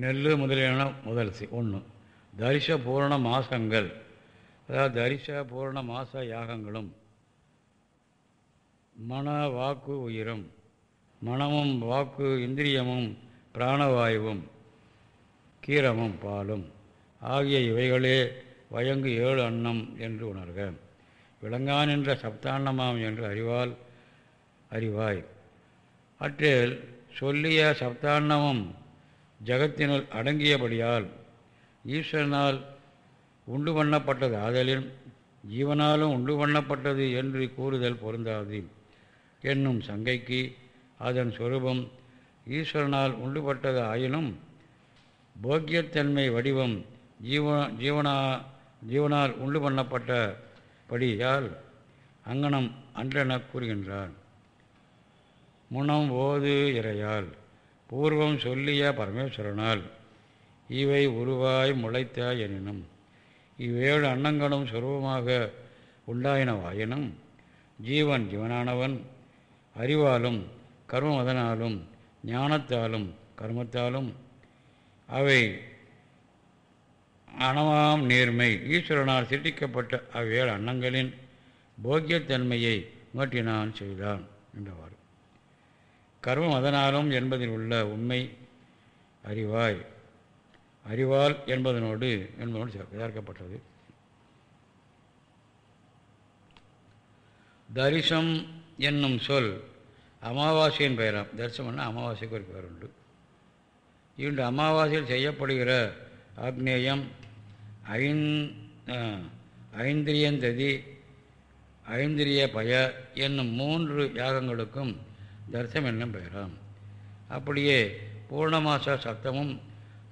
நெல் முதலியன முதல் சி ஒன்று தரிச பூரண மாசங்கள். அதாவது தரிச பூரண மாச யாகங்களும். மன வாக்கு உயிரும். மனமும் வாக்கு இந்திரியமும் பிராணவாயுவும். கீரமும் பாலும். ஆகிய இவைகளே வயங்கு ஏழு அன்னம் என்று உணர்க. விளங்கான் என்ற சப்தான்னமாம் என்று அறிவால் அறிவாய். அற்றில் சொல்லிய சப்தான்னமும் ஜகத்தினுள் அடங்கியபடியால் ஈஸ்வரனால் உண்டு பண்ணப்பட்டது. ஆதலின் ஜீவனாலும் உண்டு பண்ணப்பட்டது என்று கூறுதல் பொருந்தாது என்னும் சங்கைக்கு அதன் சொரூபம் ஈஸ்வரனால் உண்டுபட்டது ஆயினும் போக்கியத்தன்மை வடிவம் ஜீவ ஜீவனா ஜீவனால் உண்டு பண்ணப்பட்டபடியால் அங்கனம் அன்றென கூறுகின்றார் முனம் ஓது இறையால் பூர்வம் சொல்லிய பரமேஸ்வரனால் இவை உருவாய் முளைத்த எனினும் இவ்வேழு அன்னங்களும் சுரூபமாக உண்டாயினவாயினும் ஜீவன் ஜீவனானவன் அறிவாலும் கர்மமதனாலும் ஞானத்தாலும் கர்மத்தாலும் அவை அணவாம் நேர்மை ஈஸ்வரனால் சிருஷ்டிக்கப்பட்ட அவ்வேழு அன்னங்களின் போக்கியத்தன்மையை உணர்த்தினான் செய்தான் என்றவாறு கர்மம் அதனாலும் என்பதில் உள்ள உண்மை அறிவாய். அறிவால் என்பதனோடு என்பதனோடு சேர்க்கப்பட்டது தரிசம் என்னும் சொல் அமாவாசையின் பெயராம். தரிசனம்னா அமாவாசைக்கு ஒரு பெயர் உண்டு. இன்று அமாவாசையில் செய்யப்படுகிற ஆக்னேயம் ஐந் ஐந்திரியந்ததி ஐந்திரிய பய என்னும் மூன்று யாகங்களுக்கும் தரிசனம் என்னும் பெயராம் அப்படியே பூர்ணமாச சப்தமும்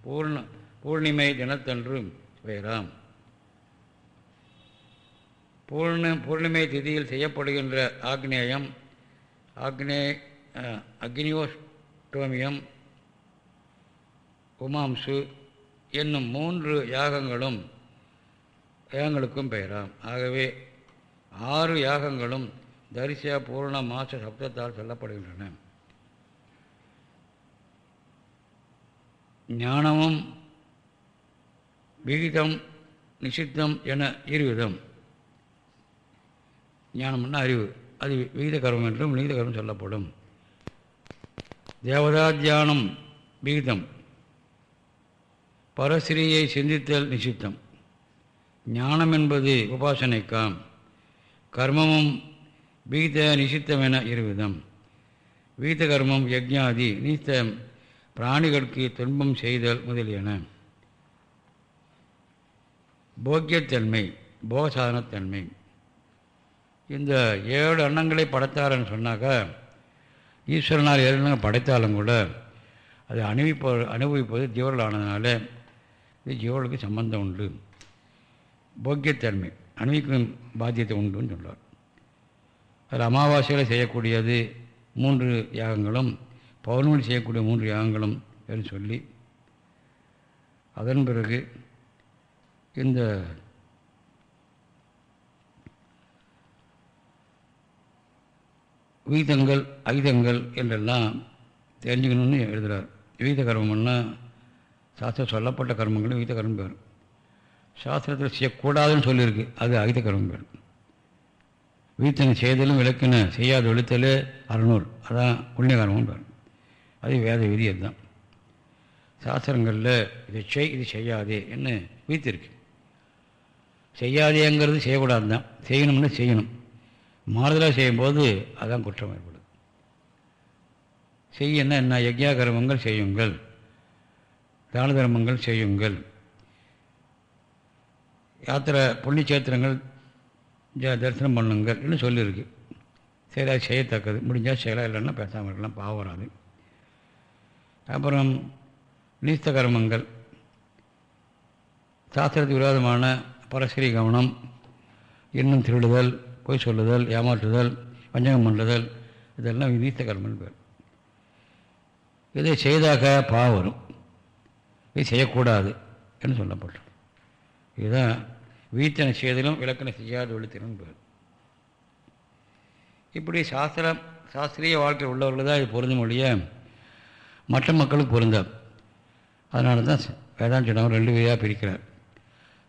பூர்ண பூர்ணிமை தினத்தன்றும் பெயராம் பூர்ண பூர்ணிமை திதியில் செய்யப்படுகின்ற ஆக்னேயம் ஆக்னே அக்னியோஸ்டோமியம் உமாம்சு என்னும் மூன்று யாகங்களும் யாகங்களுக்கும் பெயராம் ஆகவே ஆறு யாகங்களும் தரிசிய பூர்ண மாச சப்தத்தால் சொல்லப்படுகின்றன. ஞானமும் விகிதம் நிஷித்தம் என இருவிதம். ஞானம்னா அறிவு. அது விகித கர்மம் என்றும் விகித கர்மம் சொல்லப்படும். தேவதா தியானம் விகிதம். பரஸ்ரீயை சிந்தித்தல் நிஷித்தம். ஞானம் என்பது உபாசனைக்காம் கர்மமும் விகித நிசித்தமென இருவிதம். வீத கர்மம் யஜ்ஞாதி நீத்த பிராணிகளுக்கு துன்பம் செய்தல் முதலியன. போக்கியத்தன்மை போகசாதனத்தன்மை. இந்த ஏழு அன்னங்களை படைத்தாருன்னு சொன்னாக்கா ஈஸ்வரனால் ஏழு எண்ணங்கள் படைத்தாலும் கூட அதை அனுபவிப்ப அனுபவிப்பது ஜீவர்கள் ஆனதுனால இது ஜீவர்களுக்கு சம்பந்தம் உண்டு. போக்கியத்தன்மை அனுபவிக்கும் பாத்தியத்தை உண்டுன்னு சொல்லுவார் அதில் அமாவாசையில் செய்யக்கூடியது மூன்று யாகங்களும் பௌர்ணமி செய்யக்கூடிய மூன்று யாகங்களும் என்று சொல்லி அதன் பிறகு இந்த வீதங்கள் ஐதங்கள் என்றெல்லாம் தெரிஞ்சுக்கணும்னு எழுதுகிறார் வீத கர்மம்னா சாஸ்திரம் சொல்லப்பட்ட கர்மங்களும் வீத கர்மம் பேர். சாஸ்திரத்தில் செய்யக்கூடாதுன்னு சொல்லியிருக்கு. அது அகித கர்மம் பேர். வீத்தனை செய்தலும் விளக்கின செய்யாத ஒழித்தல் அறநூறு. அதான் புண்ணியகர்மம் பேர் அது வேத விதி அதுதான். சாஸ்திரங்களில் இதை செய் இது செய்யாதே என்ன வீத்திருக்கு. செய்யாதேங்கிறது செய்யக்கூடாது தான் செய்யணும்னு செய்யணும். மாறுதலாக செய்யும்போது அதான் குற்றம் ஏற்படும் செய்யணும் என்ன? யஜ்யா கர்மங்கள் செய்யுங்கள். தான தர்மங்கள் செய்யுங்கள். யாத்திரை புண்ணியச்சேத்திரங்கள் தரிசனம் பண்ணுங்கள் என்று சொல்லியிருக்கு. சரி அது செய்யத்தக்கது. முடிஞ்சால் செய்யலாம் இல்லைன்னா பேசாமல் இருக்கலாம். பாவம் வராது. அப்புறம் நீஸ்த கர்மங்கள். சாஸ்திரத்துக்கு விரோதமான பரஸ்ரீ கவனம் இன்னும் திருடுதல் பொய் சொல்லுதல் ஏமாற்றுதல் வஞ்சகம் பண்ணுதல் இதெல்லாம் நீஸ்த கர்மன் பேர். இதை செய்தாக பாவம் வரும். இது செய்யக்கூடாது என்று சொல்லப்பட்டது இதுதான் வீத்தனை செய்தலும் விளக்கணை செய்யாத ஒழித்தினும் பேர் இப்படி சாஸ்திரம் சாஸ்திரிய வாழ்க்கை உள்ளவர்கள் தான் இது பொருந்தும் ஒழிய மற்ற மக்களுக்கு பொருந்தாது அதனால தான் வேதாந்தம் ரெண்டு வழியாக பிரிக்கிறார்.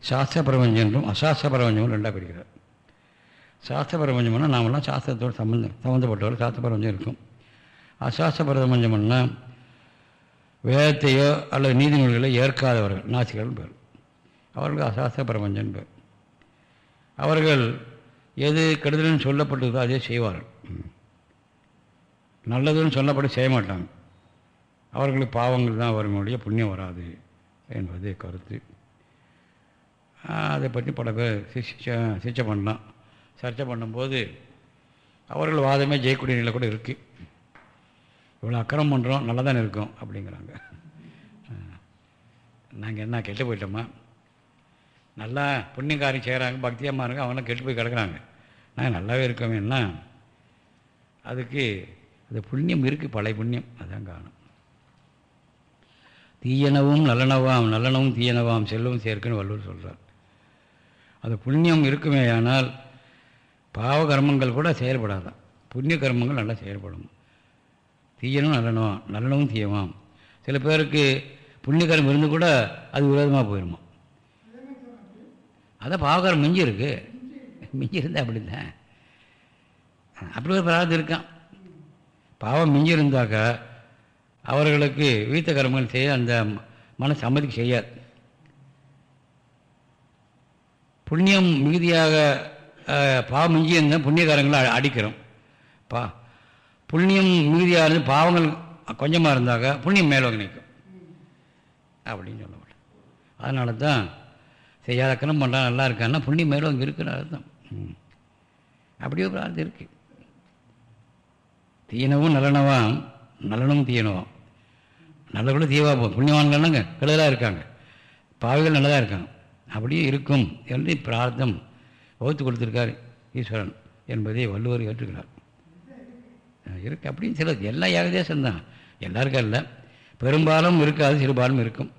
சாஸ்திர பிரபஞ்சம் என்றும் அசாஸ்திர பிரபஞ்சமும் ரெண்டாக பிரிக்கிறார். சாஸ்திர பிரபஞ்சம்னா நாமெல்லாம் சாஸ்திரத்தோடு சம்மந்தம் சம்மந்தப்பட்டவர் சாஸ்திர பிரபஞ்சம் இருக்கும். அசாஸ்திர பிரபஞ்சம்னா வேதத்தையோ அல்லது நீதிமொழிகளோ ஏற்காதவர்கள் நாசிகள் பேர். அவர்களுக்கு அசாஸ்திர பிரபஞ்சம் பேர். அவர்கள் எது கெடுதல்னு சொல்லப்பட்டதோ அதே செய்வார்கள். நல்லதுன்னு சொல்லப்பட்டு செய்ய மாட்டாங்க. அவர்களுக்கு பாவங்கள் தான் அவர்களுடைய புண்ணியம் வராது என்பது கருத்து. அதை பற்றி பல பேர் சிச்சை பண்ணலாம். சர்ச்சை பண்ணும்போது அவர்கள் வாதமே ஜெயக்கூடிய நிலை கூட இருக்குது இவ்வளோ அக்கிரம் பண்ணுறோம் நல்லா தானே இருக்கும் அப்படிங்கிறாங்க. நாங்கள் என்ன கெட்டு போயிட்டோமா? நல்லா புண்ணியக்காரி செய்கிறாங்க பக்தியமாக இருங்க அவங்களாம் கெட்டு போய் கிடக்குறாங்க. நாங்கள் நல்லாவே இருக்கோமேன்னா அதுக்கு அது புண்ணியம் இருக்குது பழைய புண்ணியம். அதான் காணும் தீயனவும் நல்லனவாம் நல்லனவும் தீயனவாம் செல்லவும் சேர்க்குன்னு வள்ளுவர் சொல்கிறார் அது புண்ணியம் இருக்குமே ஆனால் பாவ கர்மங்கள் கூட செயல்படாதான் புண்ணிய கர்மங்கள் நல்லா செயல்படும். தீயனும் நல்லனவாம் நல்லனவும் தீயவாம். சில பேருக்கு புண்ணியகரம் இருந்து கூட அது விரோதமாக போயிடுமா அதான் பாவகாரம் மிஞ்சி இருக்கு. மிஞ்சி இருந்தால் அப்படி தான் அப்படி ஒரு பிரார்த்தம் இருக்கான். பாவம் மிஞ்சி இருந்தாக்கா அவர்களுக்கு வீத்த கர்மங்கள் செய்ய அந்த மன சம்மதிக்கு செய்யாது. புண்ணியம் மிகுதியாக பாவம் மிஞ்சி இருந்தால் புண்ணியகாரங்களை அடிக்கிறோம். பா புண்ணியம் மிகுதியாக இருந்து பாவங்கள் கொஞ்சமாக இருந்தாக்கா புண்ணியம் மேலோங்க நிற்கும். அப்படின்னு சொல்ல மாட்டேன் அதனால தான் செய்யாத கணம் பண்ணுறான் நல்லா இருக்கான்னா புண்ணியம் மேலோங்க இருக்குன்னு அர்த்தம் அப்படியே ஒரு அர்த்தம் இருக்குது தீயனவும் நல்லனவாம் நல்லனும் தீயனவாம். நல்லவர்களும் தீவா போகும் புண்ணியவான்கள்னாங்க கெடுதலாக இருக்காங்க. பாவிகள் நல்லதாக இருக்காங்க. அப்படியே இருக்கும் என்று பிரார்த்தம் வகுத்து கொடுத்துருக்கார் ஈஸ்வரன் என்பதை வள்ளுவர் ஏற்றுக்கிறார். இருக்கு. அப்படின்னு சில எல்லா ஏகதேசம்தான் எல்லாருக்கும் இல்லை பெரும்பாலும் இருக்காது சிறுபான்மை இருக்கும்.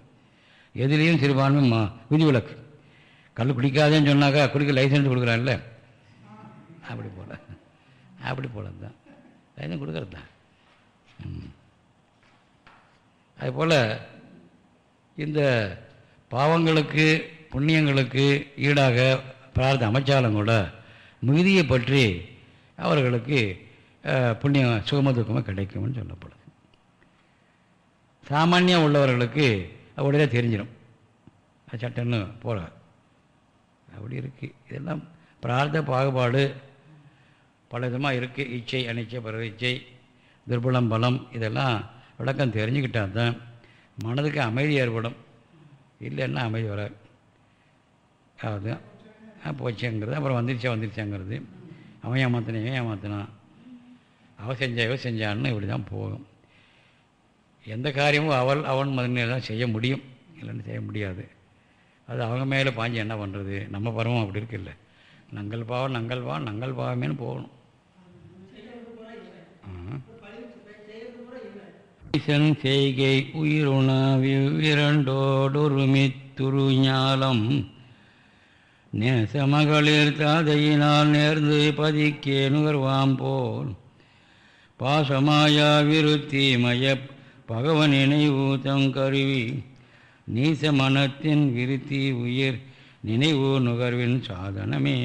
எதுலேயும் சிறுபான்மை மா விதிவிலக்கு. கல் குடிக்காதேன்னு சொன்னாக்கா குடிக்க லைசன்ஸ் கொடுக்குறான்ல. அப்படி போல. அப்படி போல தான். லைசன்ஸ் கொடுக்குறது தான். அதுபோல் இந்த பாவங்களுக்கு புண்ணியங்களுக்கு ஈடாக பிரார்த்தம் அமைச்சாலும் கூட மிகுதியை பற்றி அவர்களுக்கு புண்ணியம் சுகம துக்கமாக கிடைக்கும்னு சொல்லப்படுது. சாமானியம் உள்ளவர்களுக்கு உடனே தெரிஞ்சிடும் சட்டன்னு போகிறார் அப்படி இருக்குது இதெல்லாம் பிரார்த்த பாகுபாடு பல விதமாக இருக்குது இச்சை அனிச்சை பிற இச்சை துர்பலம் பலம் இதெல்லாம் விளக்கம் தெரிஞ்சுக்கிட்டால் தான் மனதுக்கு அமைதி ஏற்படும். இல்லைன்னா அமைதி வராது. அதுதான் போச்சுங்கிறது அப்புறம் வந்துருச்சா வந்துருச்சாங்கிறது. அவன் ஏமாத்தினான் இவன் ஏமாத்தினான் அவன் செஞ்சா இவன் செஞ்சான்னு இப்படி தான் போகும். எந்த காரியமும் அவள் அவன் மதனில் தான் செய்ய முடியும். இல்லைன்னு செய்ய முடியாது. அது அவங்க மேலே பாஞ்சு என்ன பண்ணுறது நம்ம பருவம் அப்படி இருக்குல்ல நங்கள் பாவம் நங்கள் பாவம் நங்கள் பாவமேனு போகணும். ஈசன் செய்கை உயிருணவிரண்டோடொருமி துருஞாலம் நேசமகளிர் தாதையினால் நேர்ந்து பதிக்கே நுகர்வாம் போல். பாசமாயா விருத்தி மய பகவன் நினைவு தங்கருவி நீச மனத்தின் விருத்தி உயிர் நினைவு நுகர்வின் சாதனமே.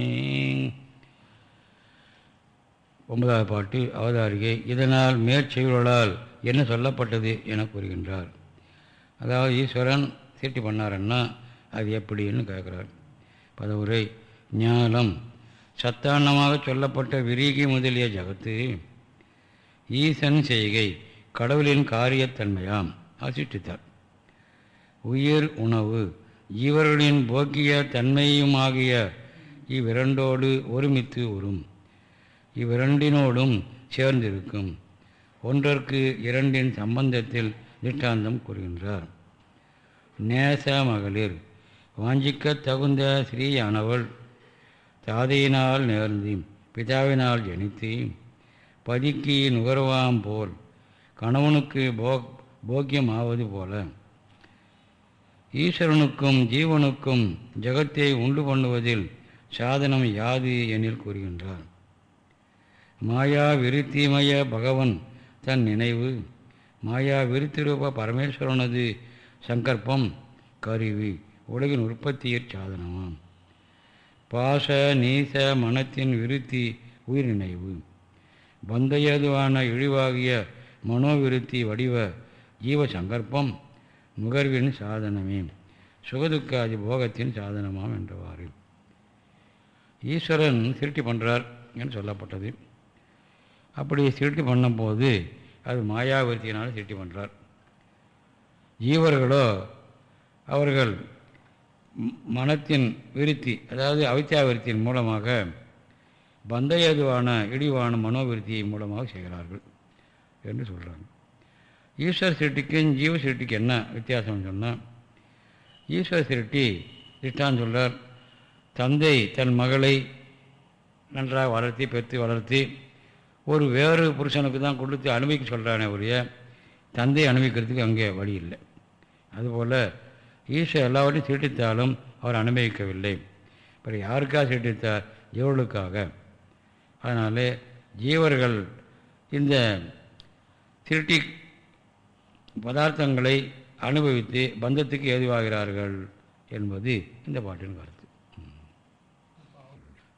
ஒன்பதாவது பாட்டு அவதாரிகை இதனால் மேற்செயலால் என்ன சொல்லப்பட்டது என கூறுகின்றார். அதாவது ஈஸ்வரன் சீட்டி பண்ணாரன்னா அது எப்படின்னு கேட்குறார். பதவுரை ஞானம். சத்தானமாக சொல்லப்பட்ட விரீகி முதலிய ஜகத்து ஈசன் செய்கை கடவுளின் காரியத்தன்மையாம். அசிட்டித்தார் உயிர் உணவு. இவர்களின் போக்கிய தன்மையுமாகிய இவ்விரண்டோடு ஒருமித்து உறும். இவ்விரண்டினோடும் சேர்ந்திருக்கும். ஒன்றற்கு இரண்டின் சம்பந்தத்தில் திஷ்டாந்தம் கூறுகின்றார். நேச மகளிர். வாஞ்சிக்க தகுந்த ஸ்ரீயானவள் தாதையினால் நேர்ந்தி பிதாவினால் ஜனித்து பதுக்கி நுகர்வாம் போல் கணவனுக்கு போக் போக்கியம் ஆவது போல ஈஸ்வரனுக்கும் ஜீவனுக்கும் ஜகத்தை உண்டு பண்ணுவதில் சாதனம் யாது எனில் கூறுகின்றார் மாயா விருத்திமய பகவன் தன் நினைவு மாயா விருத்திரூப பரமேஸ்வரனது சங்கற்பம் கருவி உலகின் உற்பத்தியற் சாதனமாம். பாச நீச மனத்தின் விருத்தி உயிர் நினைவு பந்தயதுவான இழிவாகிய மனோவிருத்தி வடிவ ஜீவ சங்கற்பம் நுகர்வின் சாதனமே. சுகதுக்காதி போகத்தின் சாதனமாம் என்றவாறு. ஈஸ்வரன் திருட்டி பண்ணுறார் என்று சொல்லப்பட்டது. அப்படி திருட்டி பண்ணும்போது அது மாயாவிருத்தியினால் திருட்டி பண்ணுறார் ஜீவர்களோ அவர்கள் மனத்தின் விருத்தி அதாவது அவித்தியாவிருத்தியின் மூலமாக பந்தயதுவான இடிவான மனோவிருத்தியை மூலமாக செய்கிறார்கள் என்று சொல்கிறாங்க ஈஸ்வர சிருட்டிக்கும் ஜீவ சிருட்டிக்கு என்ன வித்தியாசம்னு சொன்னால் ஈஸ்வர சிருட்டி திட்டான்னு சொல்கிறார் தந்தை தன் மகளை நன்றாக வளர்த்தி பெற்று வளர்த்தி ஒரு வேறு புருஷனுக்கு தான் கொடுத்து அனுபவிக்க சொல்கிறானே ஒழிய தந்தையை அனுபவிக்கிறதுக்கு அங்கே வழி இல்லை. அதுபோல் ஈஸ்வர் எல்லாவற்றையும் சீட்டித்தாலும் அவர் அனுபவிக்கவில்லை. இப்போ யாருக்காக சீட்டித்தார் ஜீவர்களுக்காக. அதனால் ஜீவர்கள் இந்த திருட்டி பதார்த்தங்களை அனுபவித்து பந்தத்துக்கு ஏதுவாகிறார்கள் என்பது இந்த பாட்டின் கருத்து.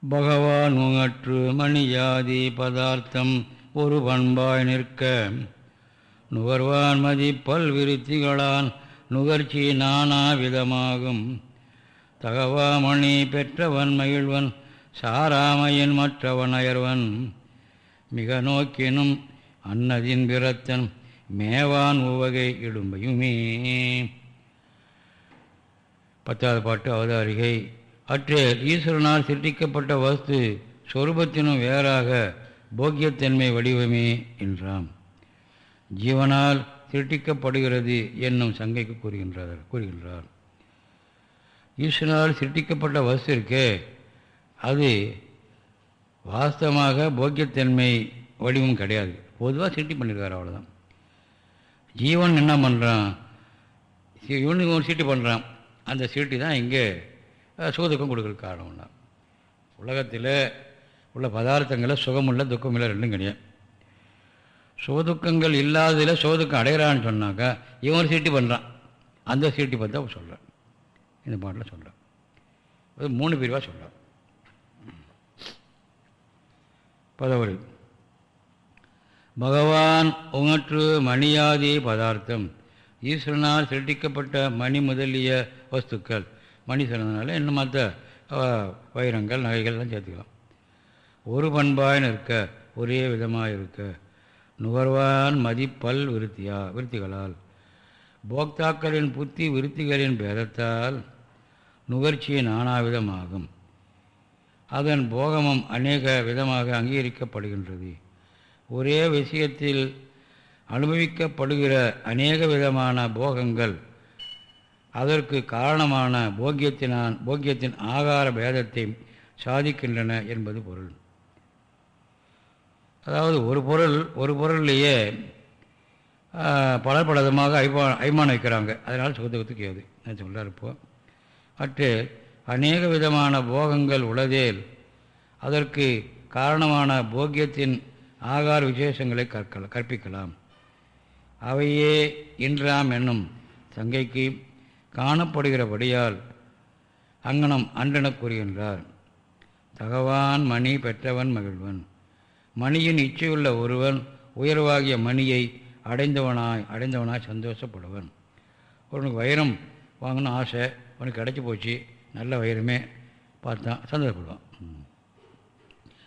பகவான் முகற்று மணியாதி பதார்த்தம் ஒரு பண்பாய் நிற்க நுகர்வான் மதி பல்விருத்திகளான் நுகர்ச்சி நானா விதமாகும். தகவாமணி பெற்றவன் மகிழ்வன் சாராமையின் மற்றவன் அயர்வன். மிக நோக்கினும் அன்னதின் பிறத்தன் மேவான் உவகை இடும்பையுமே. பத்தாவது பாட்டு அவதாரிகை. அற்றேல் ஈஸ்வரனால் சிருஷ்டிக்கப்பட்ட வஸ்து சொரூபத்தினும் வேறாக போக்கியத்தன்மை வடிவமே என்றாம். ஜீவனால் சிருஷ்டிக்கப்படுகிறது என்னும் சங்கைக்கு கூறுகின்றார் கூறுகின்றார். ஈஸ்வரனால் சிருஷ்டிக்கப்பட்ட வஸ்து இருக்கே அது வாஸ்தவமாக போக்கியத்தன்மை வடிவம் கிடையாது. பொதுவாக சிருஷ்டி பண்ணியிருக்கார் அவ்வளோதான் ஜீவன் என்ன பண்ணுறான் இவனுக்கு ஒரு சீட்டு பண்ணுறான் அந்த சீட்டு தான் இங்கே சுகதுக்கம் கொடுக்குற காரணம்னா உலகத்தில் உள்ள பதார்த்தங்களில் சுகமுள்ள துக்கம் இல்லை ரெண்டும் கிடையாது. சுகதுக்கங்கள் இல்லாததில் சுகதுக்கம் அடைகிறான்னு சொன்னாக்கா இவன் ஒரு சீட்டு பண்ணுறான் அந்த சீட்டு பார்த்தா அவன் சொல்கிறான் இந்த பாட்டில் சொல்கிறான் அது மூணு பிரிவாக சொல்கிறான் பதவரி பகவான் உங்கற்று மணியாதி பதார்த்தம். ஈஸ்வரனால் சிருட்டிக்கப்பட்ட மணி முதலிய வஸ்துக்கள். மணி சிறந்தனால இன்னும் மற்ற வைரங்கள் நகைகள்லாம் சேர்த்துக்கலாம். ஒரு பண்பாய் நிற்க ஒரே விதமாக இருக்க. நுகர்வான் மதிப்பல் விருத்தியா விருத்திகளால். போக்தாக்களின் புத்தி விருத்திகளின் பேதத்தால் நுகர்ச்சி நானாவிதமாகும். அதன் போகமும் அநேக விதமாக அங்கீகரிக்கப்படுகின்றது. ஒரே விஷயத்தில் அனுபவிக்கப்படுகிற அநேக விதமான போகங்கள். அதற்கு காரணமான போக்கியத்தினான் போக்கியத்தின் ஆகார பேதத்தை சாதிக்கின்றன என்பது பொருள். அதாவது ஒரு பொருள் ஒரு பொருள்லேயே பல பல விதமாக ஐமா ஐமானம் வைக்கிறாங்க. அதனால் சுகத்துக்கு ஏது? நான் சொல்கிறார் இப்போது மற்ற அநேக விதமான போகங்கள் உளதேல் அதற்கு காரணமான போக்கியத்தின் ஆகார விசேஷங்களை கற்கலாம் கற்பிக்கலாம். அவையே இன்றாம் என்னும் சங்கைக்கு காணப்படுகிறபடியால் அங்கனம் அன்றெனக் கூறுகின்றார் தகவான் மணி பெற்றவன் மகிழ்வன். மணியின் இச்சையுள்ள ஒருவன் உயர்வாகிய மணியை அடைந்தவனாய் அடைந்தவனாய் சந்தோஷப்படுவன். ஒருவனுக்கு வைரம் வாங்கணும் ஆசை உனக்கு கிடச்சி போச்சு நல்ல வைரமே பார்த்தான் சந்தோஷப்படுவான்.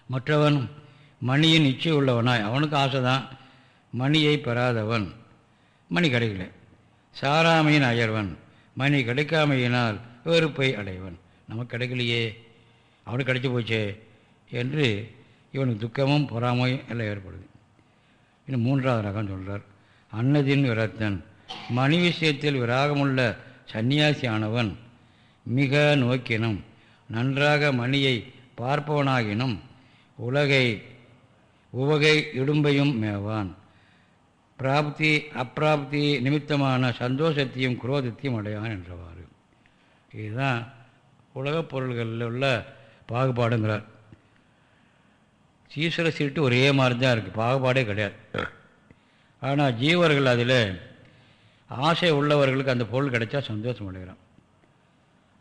மற்றவன் மணியின் இச்சை உள்ளவனாய் அவனுக்கு ஆசை தான் மணியை பெறாதவன். மணி கிடைக்கல. சாராமையின் அயர்வன். மணி கிடைக்காமையினால் வெறுப்பை அடைவன். நமக்கு கிடைக்கலையே. அவனுக்கு கிடைச்சி போச்சே என்று இவனுக்கு துக்கமும் பொறாமையும் எல்லாம் ஏற்படுது. இன்னும் மூன்றாவது ரகம் சொல்கிறார் அன்னதின் விரத்தன். மணி விஷயத்தில் விராகமுள்ள சன்னியாசியானவன் மிக நோக்கினும் நன்றாக மணியை பார்ப்பவனாகினும் உலகை உவகை இடும்பையும் மேவான். பிராப்தி அப்பிராப்தி நிமித்தமான சந்தோஷத்தையும் குரோதத்தையும் அடையான் என்றவாறு. இதுதான் உலகப் பொருள்களில் உள்ள பாகுபாடுங்கிறார். ஈஸ்வர சீட்டு ஒரே மாதிரி தான் இருக்குது பாகுபாடே கிடையாது. ஆனால் ஜீவர்கள் அதில் ஆசை உள்ளவர்களுக்கு அந்த பொருள் கிடைச்சா சந்தோஷம் அடைகிறான்.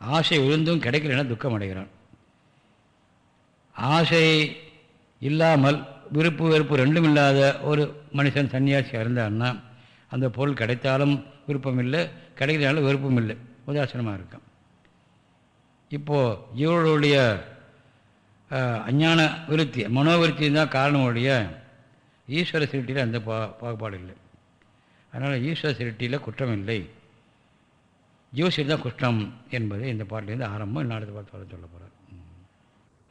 ஆசை விழுந்தும் கிடைக்கலன்னா துக்கம் அடைகிறான் ஆசை இல்லாமல் விருப்பு வெறுப்பு ரெண்டும் இல்லாத ஒரு மனுஷன் சன்னியாசியாக இருந்தான்னா அந்த பொருள் கிடைத்தாலும் விருப்பம் இல்லை கிடைக்கிறதாலும் விருப்பம் இல்லை உதாசனமாக இருக்கும் இப்போது இவர்களுடைய அஞ்ஞான விருத்தி மனோவிருத்தி தான் காரணமுடைய ஈஸ்வர சிருட்டியில் அந்த பா பாகுபாடு இல்லை. அதனால் ஈஸ்வர சிருட்டியில் குற்றம் இல்லை ஜீவசிரி தான் குற்றம் என்பது இந்த பாட்டிலேருந்து ஆரம்பம் இன்னும் பார்த்து சொல்ல போகிறார்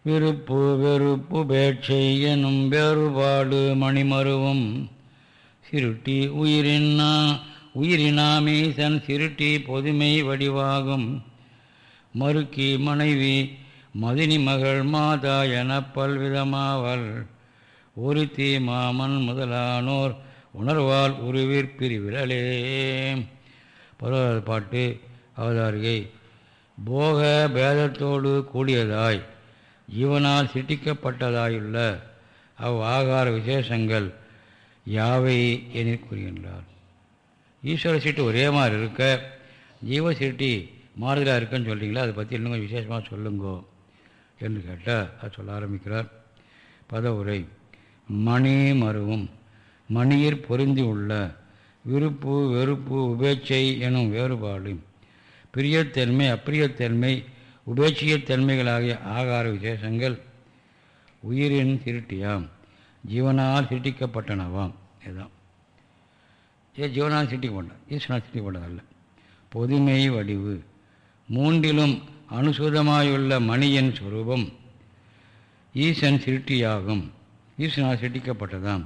விருப்பு வெறுப்பு பேட்சை எனும் வேறுபாடு மணிமருவும். சிருட்டி உயிரினா உயிரினாமீசன் சிருட்டி பொதுமை வடிவாகும். மறுக்கி மனைவி மதினி மகள் மாதா என பல்விதமாவல். ஒருத்தி மாமன் முதலானோர் உணர்வால் உருவிற்பிரிவிரலே பருவ பாட்டு அவதாரிகை. போக பேதத்தோடு கூடியதாய். ஜீவனால் சிட்டிக்கப்பட்டதாயுள்ள அவ் ஆகார விசேஷங்கள் யாவை என கூறுகின்றார். ஈஸ்வர சீட்டு ஒரே மாதிரி இருக்க ஜீவ சீட்டி மாறுதலாக இருக்குன்னு சொல்கிறீங்களா அதை பற்றி இன்னும் விசேஷமாக சொல்லுங்கோ என்று கேட்டால் அது சொல்ல ஆரம்பிக்கிறார். பதவுரை மணி மருவும் மணியிற் பொருந்தி உள்ள விருப்பு வெறுப்பு உபேட்சை எனும் வேறுபாடு பிரியத்தன்மை அப்பிரியத்தன்மை உபேட்சியத்தன்மைகளாகிய ஆகார விசேஷங்கள் உயிரின் திருட்டியாம் ஜீவனால் சிருட்டிக்கப்பட்டனவாம் இதுதான். ஏ ஜீவனால் சிருட்டிக்கப்பட்டான் ஈஸ்வனால் சிருட்டிக்கப்பட்டதல்ல பொதுமை வடிவு. மூன்றிலும் அனுசூதமாயுள்ள மணியின் சுரூபம் ஈசன் சிருட்டியாகும் ஈசனால் சிருட்டிக்கப்பட்டதாம்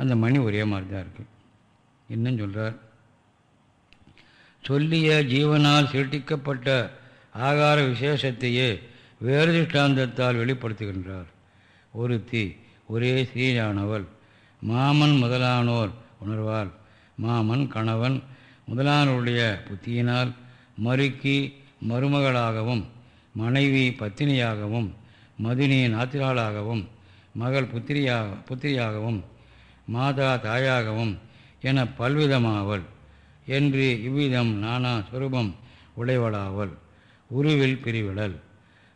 அந்த மணி ஒரே மாதிரி தான் இருக்குது இன்னும் சொல்கிறார் சொல்லிய ஜீவனால் சிருட்டிக்கப்பட்ட ஆகார விசேஷத்தையே வேறு திஷ்டாந்தத்தால் வெளிப்படுத்துகின்றார். ஒருத்தி ஒரே ஸ்ரீயானவள் மாமன் முதலானோர் உணர்வால் மாமன் கணவன் முதலானோருடைய புத்தியினால் மறுக்கி மருமகளாகவும் மனைவி பத்தினியாகவும் மதினி நாத்திராளாகவும் மகள் புத்திரியாக புத்திரியாகவும் மாதா தாயாகவும் என பல்விதமாவள். என்று இவ்விதம் நானா சுரூபம் உடையவளாவள். உருவில் பிரிவிடல்.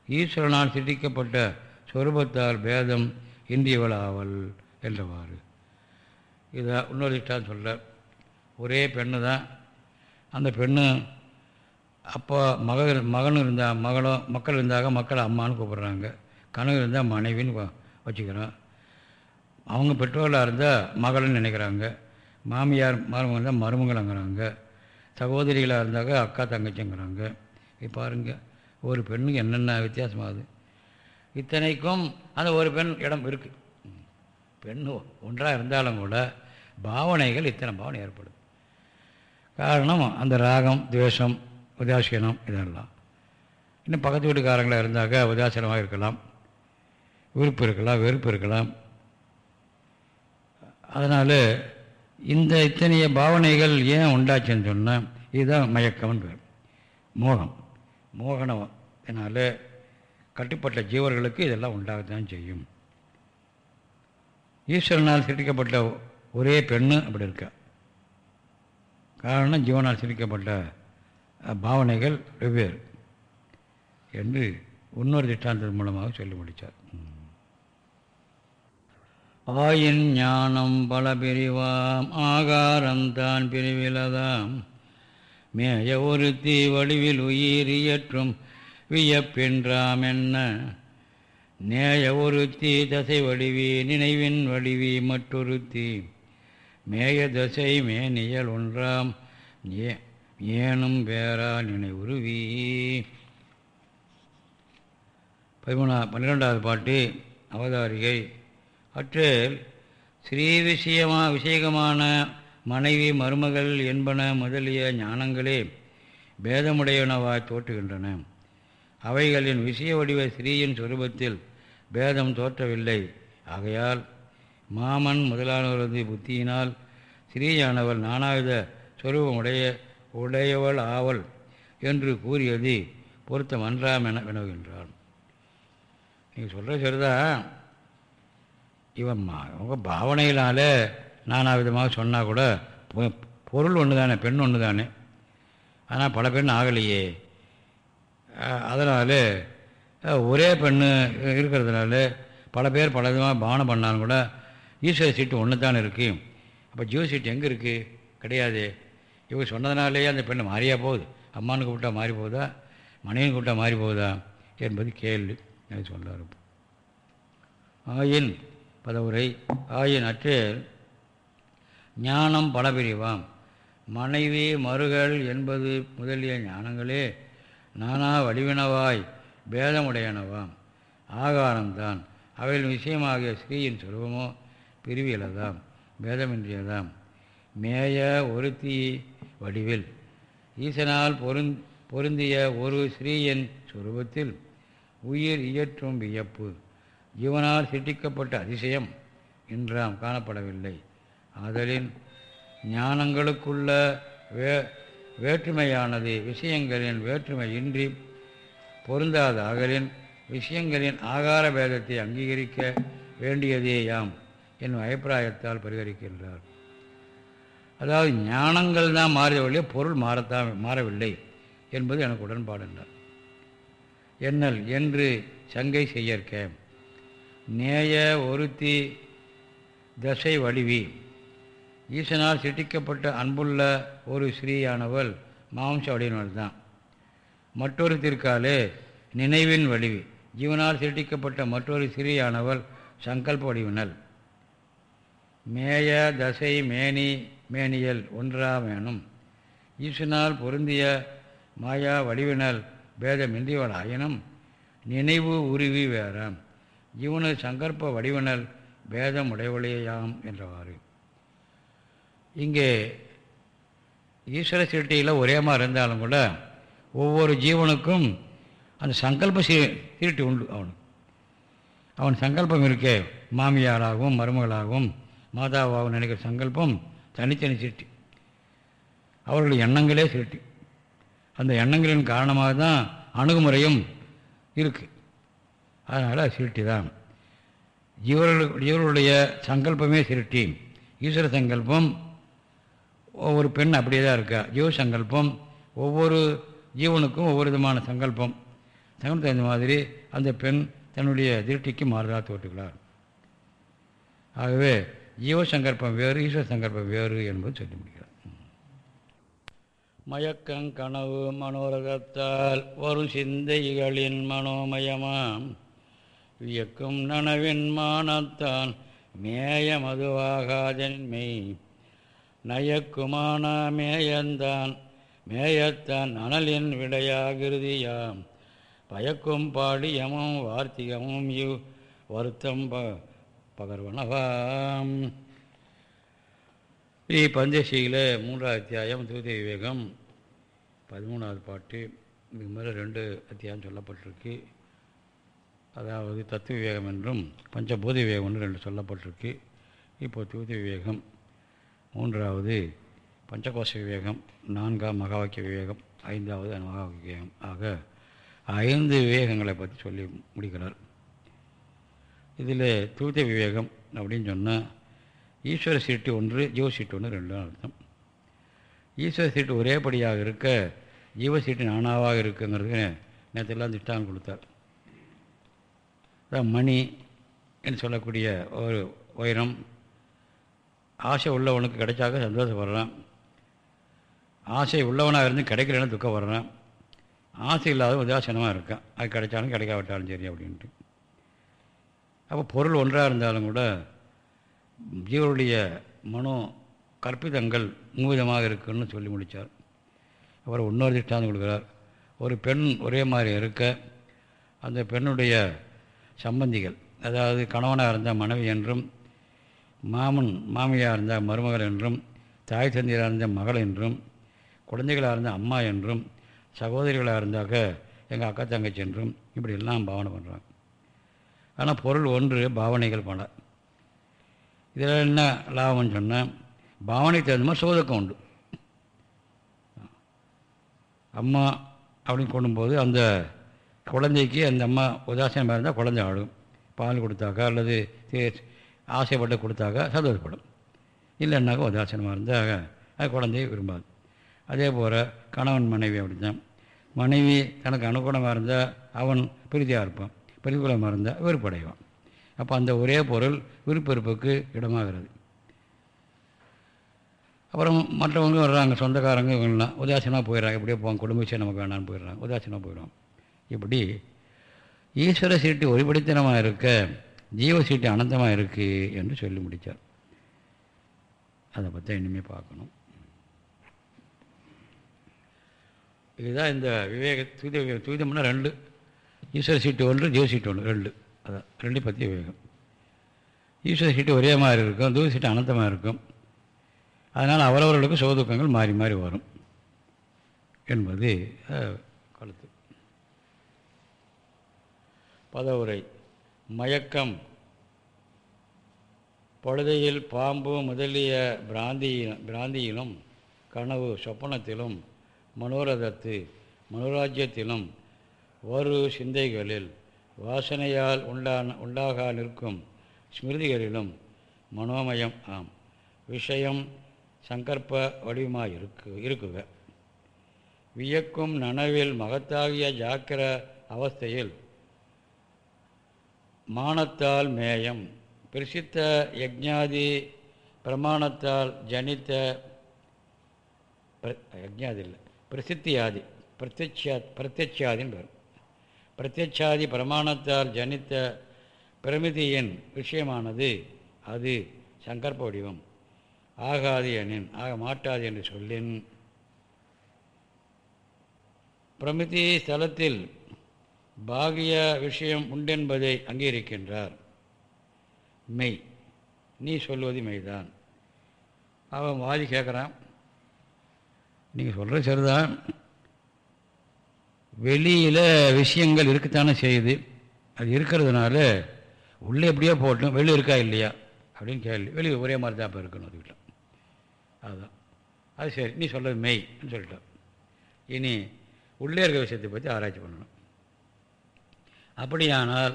ஈஸ்வரனால் சிட்டிக்கப்பட்ட சொரூபத்தால் பேதம் இந்தியவளாவல் என்றவாறு. இதை இன்னொரு இஷ்டம் சொல்ல ஒரே பெண்ணு தான். அந்த பெண்ணு அப்போ மக மகனும் இருந்தால் மகளோ மக்கள் இருந்தாக மக்களை அம்மான்னு கூப்பிட்றாங்க. கனவு இருந்தால் மனைவின்னு வச்சுக்கிறோம். அவங்க பெற்றோர்களாக இருந்தால் மகள்னு நினைக்கிறாங்க. மாமியார் மருமகள் இருந்தால் மருமங்களாங்கிறாங்க சகோதரிகளாக இருந்தாக்க அக்கா தங்கச்சிங்கிறாங்க. பாருங்கள் ஒரு பெண்ணுக்கு என்னென்ன வித்தியாசமாகுது இத்தனைக்கும் அந்த ஒரு பெண் இடம் இருக்குது பெண் ஒன்றாக இருந்தாலும் கூட பாவனைகள் இத்தனை பாவனை ஏற்படுது. காரணம் அந்த ராகம் துவேஷம் உதாசீனம் இதெல்லாம். இன்னும் பக்கத்து வீட்டுக்காரங்களாக இருந்தாக்க உதாசீனமாக இருக்கலாம். விருப்பு இருக்கலாம் வெறுப்பு இருக்கலாம். அதனால் இந்த இத்தனைய பாவனைகள் ஏன் உண்டாச்சுன்னு சொன்னால் இதுதான் மயக்கம்னு பேர். மோகம். மோகனத்தினால் கட்டுப்பட்ட ஜீவர்களுக்கு இதெல்லாம் உண்டாகத்தான் செய்யும். ஈஸ்வரனால் சிரிக்கப்பட்ட ஒரே பெண்ணு அப்படி இருக்கா. காரணம் ஜீவனால் சிரிக்கப்பட்ட பாவனைகள் வெவ்வேறு என்று இன்னொரு திட்டாந்தத்தின் மூலமாக சொல்லி முடித்தார் ஆயின் ஞானம் பல பிரிவாம் ஆகாரம்தான் பிரிவிலதாம். மேய ஒருத்தி வடிவில் உயிர் இயற்றும் வியப்பென்றாமென்ன நேய ஒருத்தி தசை வடிவி நினைவின் வடிவி மற்றொருத்தி மேய தசை மேனியல் ஒன்றாம் ஏ ஏனும் பேரா நினைவுருவி. பதிமூணா பன்னிரெண்டாவது பாட்டு அவதாரிகை. அற்றில் ஸ்ரீ விஷயமா விஷயகமான மனைவி மருமகள் என்பன முதலிய ஞானங்களே பேதமுடையனவாய் தோற்றுகின்றன. அவைகளின் விஷய வடிவ ஸ்ரீயின் சுரூபத்தில் பேதம் தோற்றவில்லை. ஆகையால் மாமன் முதலானவரது புத்தியினால் ஸ்ரீயானவள் நானாவித சொரூபமுடைய உடையவள் ஆவல் என்று கூறியது பொருத்தமன்றாம் என வினவுகின்றான். நீங்கள் சொல்கிற சரிதான். இவன் உங்கள் பாவனையினால நானா விதமாக சொன்னால் கூட பொருள் ஒன்று தானே பெண் ஒன்று தானே ஆனால் பல பெண் ஆகலையே அதனால் ஒரே பெண்ணு இருக்கிறதுனால பல பேர் பல விதமாக பானம் பண்ணாலும் கூட ஈஸ்வர சீட்டு ஒன்று தான் இருக்குது அப்போ ஜீவ சீட்டு எங்கே இருக்குது கிடையாது. இவங்க சொன்னதுனாலேயே அந்த பெண்ணை மாறியா போகுது. அம்மானு கூப்பிட்டா மாறி போகுதா? மனைவின்னு கூப்பிட்டா மாறி போகுதா? என்பது கேள்வி. அது சொல்கிறார் ஆயின் பதவுரை ஆயின் அற்றேல் ஞானம் பல பிரிவாம் மனைவி மறுகள் என்பது முதலிய ஞானங்களே நானா வடிவினவாய் பேதமுடையனவாம். ஆகாரம்தான். அவையில் விஷயமாகிய ஸ்ரீயின் சுரூபமோ பிரிவியலதாம் பேதமின்றியதாம். மேய ஒருத்தி வடிவில். ஈசனால் பொருந் பொருந்திய ஒரு ஸ்ரீயின் சுரூபத்தில் உயிர் இயற்றும் வியப்பு. ஜீவனால் சிட்டிக்கப்பட்ட அதிசயம் என்றாம் காணப்படவில்லை. ஆதலின் ஞானங்களுக்குள்ள வே வேற்றுமையானது விஷயங்களின் வேற்றுமையின்றி பொருந்தாத அகலின் விஷயங்களின் ஆகார பேதத்தை அங்கீகரிக்க வேண்டியதேயாம் என்னும் அபிப்பிராயத்தால் பரிகரிக்கின்றார். அதாவது ஞானங்கள் தான் மாறிய வழியே பொருள் மாறத்தான் மாறவில்லை என்பது எனக்கு உடன்பாடு என்றார். என்னல் என்று சங்கை செய்யற்க நேய ஒருத்தி தசை வடிவி ஈசனால் சிட்டிக்கப்பட்ட அன்புள்ள ஒரு ஸ்ரீயானவள் மாம்ச வடிவினல் தான் மற்றொரு திருக்காலே நினைவின் வடிவு. ஜீவனால் சிருட்டிக்கப்பட்ட மற்றொரு ஸ்ரீயானவள் சங்கல்ப வடிவினல் மேய தசை மேனி மேனியல் ஒன்றாமேனும் ஈசனால் பொருந்திய மாயா வடிவினல் பேதமின்றியவளாயினும் நினைவு உருவி வேறாம். ஜீவன சங்கற்ப வடிவினல் பேதமுடையவளையாம் என்றவாறு. இங்கே ஈஸ்வர சிருட்டியில் ஒரே மாதிரி இருந்தாலும் கூட ஒவ்வொரு ஜீவனுக்கும் அந்த சங்கல்ப சி திருட்டி உண்டு அவனுக்கு. அவன் சங்கல்பம் இருக்கே. மாமியாராகவும் மருமகளாகவும் மாதாவாகவும் நினைக்கிற சங்கல்பம் தனித்தனி சிருட்டி அவர்களுடைய எண்ணங்களே சிருட்டி அந்த எண்ணங்களின் காரணமாக தான் அணுகுமுறையும் இருக்குது அதனால் சிருட்டி தான். ஜீவர்கள் ஜீவர்களுடைய சங்கல்பமே சிருட்டி ஈஸ்வர சங்கல்பம் ஒவ்வொரு பெண் அப்படியே தான் இருக்கா. ஜீவ சங்கல்பம் ஒவ்வொரு ஜீவனுக்கும் ஒவ்வொரு விதமான சங்கல்பம். சங்கல்பம் தகுந்த மாதிரி அந்த பெண் தன்னுடைய திருஷ்டிக்கு மாறுதலாக தோற்றுகிறார் ஆகவே ஜீவ சங்கல்பம் வேறு ஈஸ்வர சங்கல்பம் வேறு என்பது சொல்லி முடிகிறார் மயக்கம் கனவு மனோரகத்தால் வரும் சிந்தைகளின் மனோமயமாம். வியக்கும் நனவின் மானத்தான் மேய. மதுவாகாதன்மை நயக்குமான மேயந்தான். மேயத்தான் அனலின் விடையாகிருதியாம். பயக்கும் பாடியமும் வார்த்திகமும் இவ் வருத்தம் ப பகர்வனவாம். ஸ்ரீ பஞ்சசீல மூன்றாவது அத்தியாயம் தூதி விவேகம் பதிமூணாவது பாட்டு இதுக்கு மேலே ரெண்டு அத்தியாயம் சொல்லப்பட்டிருக்கு. அதாவது தத்துவ விவேகம் என்றும் பஞ்சபூத விவேகம் என்றும் ரெண்டு சொல்லப்பட்டிருக்கு. இப்போ தூதி விவேகம் மூன்றாவது பஞ்சகோஷ விவேகம். நான்காம் மகாவாக்கிய விவேகம். ஐந்தாவது மகாவாக்கிய விவேகம். ஆக ஐந்து விவேகங்களை பற்றி சொல்லி முடிக்கிறார். இதில் தூத்த விவேகம் அப்படின்னு சொன்னால் ஈஸ்வர சீட்டு ஒன்று ஜீவ சீட்டு ஒன்று ரெண்டு அர்த்தம். ஈஸ்வர சீட்டு ஒரேபடியாக இருக்க ஜீவ சீட்டு நானாவாக இருக்குங்கிறது நேற்றெல்லாம் திட்டம் கொடுத்தார். அதான் மணி என்று சொல்லக்கூடிய ஒரு உயரம் ஆசை உள்ளவனுக்கு கிடைச்சாக்க சந்தோஷப்படுறான். ஆசை உள்ளவனாக இருந்து கிடைக்கலன்னு துக்கம் வர்றான் ஆசை இல்லாத உதாசீனமாக இருக்கான். அது கிடைச்சாலும் கிடைக்காவிட்டாலும் சரி அப்படின்ட்டு. அப்போ பொருள் ஒன்றாக இருந்தாலும் கூட ஜீவருடைய மனோ கற்பிதங்கள் மூவிதமாக இருக்குன்னு சொல்லி முடித்தார் அப்புறம் இன்னொரு திட்டாந்து கொடுக்குறார். ஒரு பெண் ஒரே மாதிரி இருக்க அந்த பெண்ணுடைய சம்பந்திகள் அதாவது கணவனாக இருந்தால் மனைவி என்றும் மாமன் மாமியாக இருந்தால் மருமகள் என்றும் தாய் தந்தையாக இருந்த மகள் என்றும் குழந்தைகளாக இருந்தால் அம்மா என்றும் சகோதரிகளாக இருந்தாக்க எங்கள் அக்கா தங்கச்சி என்றும் இப்படி எல்லாம் பாவனை பண்ணுறாங்க ஆனால் பொருள் ஒன்று பாவனைகள் பல. இதில் என்ன லாபம்னு சொன்னால் பாவனை தகுந்த மாதிரி சோதக்கம் உண்டு. அம்மா அப்படின்னு கொண்டும்போது அந்த குழந்தைக்கு அந்த அம்மா உதாசீனமாக இருந்தால் குழந்தை ஆடும். பால் கொடுத்தாக்கா அல்லது ஆசைப்பட்டு கொடுத்தாக்க சந்தோஷப்படும். இல்லைன்னாக்கா உதாசீனமாக இருந்தால் அது குழந்தையை விரும்பாது. அதே போல் கணவன் மனைவி அப்படின்னா மனைவி தனக்கு அனுகூலமாக இருந்தால் அவன் பிரீதியாக இருப்பான். பிரதிகூலமாக இருந்தால் வெறுப்படைவான். அப்போ அந்த ஒரே பொருள் விருப்பெருப்புக்கு இடமாகிறது. அப்புறம் மற்றவங்க வர்றாங்க சொந்தக்காரங்க இவங்கெல்லாம் உதாசீனமாக போயிடுறாங்க. இப்படியே போவாங்க குடும்ப விஷயம் நமக்கு வேணான்னு போயிடுறாங்க. உதாசீனமாக போயிடுவாங்க இப்படி ஈஸ்வர சீட்டு ஒளிபடித்தனமாக இருக்க ஜீவ சீட்டு அனந்தமாக இருக்குது என்று சொல்லி முடித்தார் அதை பற்றி இனிமேல் பார்க்கணும். இதுதான் இந்த விவேக தூத விவேகம். தூதம்னா ரெண்டு. ஈஸ்வர சீட்டு ஒன்று ஜீவ சீட்டு ஒன்று ரெண்டு. அதான் ரெண்டு பற்றி விவேகம். ஈஸ்வர சீட்டு ஒரே மாதிரி இருக்கும் தூய சீட்டு அனந்தமாக இருக்கும். அதனால் அவரவர்களுக்கு சுகதுக்கங்கள் மாறி மாறி வரும் என்பது கருத்து. பதவுரை. மயக்கம். பொழுதையில் பாம்பு முதலிய பிராந்தியிலும் பிராந்தியிலும் கனவு சொப்பனத்திலும் மனோரதத்து மனோராஜ்யத்திலும் ஒரு சிந்தைகளில் வாசனையால் உண்டான உண்டாக நிற்கும் ஸ்மிருதிகளிலும் மனோமயம் ஆம். விஷயம் சங்கற்ப வடிவமாக இருக்கு இருக்குக. வியக்கும் நனவில் மகத்தாகிய ஜாக்கிர அவஸ்தையில் மானத்தால் மேயம். பிரசித்த யஜ்ஞாதி பிரமாணத்தால் ஜனித்த யஜ்ஞாதி இல்லை பிரசித்தியாதி பிரத்யட்சா பிரத்யட்சாதின்னு வரும் பிரத்யட்சாதி பிரமாணத்தால் ஜனித்த பிரமிதியின் விஷயமானது அது சங்கற்ப வடிவம் ஆகாது எனின் ஆக மாட்டாது என்று சொல்லின். பிரமிதி ஸ்தலத்தில் பாகிய விஷயம் உண்டென்பதை அங்கீகரிக்கின்றார். மெய். நீ சொல்வது மெய்தான். அவன் வாதி கேட்குறான். நீங்கள் சொல்கிறது சரிதான். வெளியில் விஷயங்கள் இருக்கத்தானே செய்யுது. அது இருக்கிறதுனால உள்ளே எப்படியோ போட்டோம் வெளியே இருக்கா இல்லையா? அப்படின்னு கேள்வி. வெளியே ஒரே மாதிரி தான் இப்போ இருக்கணும் அது வீட்டில் அதுதான் அது சரி நீ சொல்கிறது மெய்ன்னு சொல்லிட்டோம். இனி உள்ளே இருக்கிற விஷயத்தை பற்றி ஆராய்ச்சி பண்ணணும். அப்படியானால்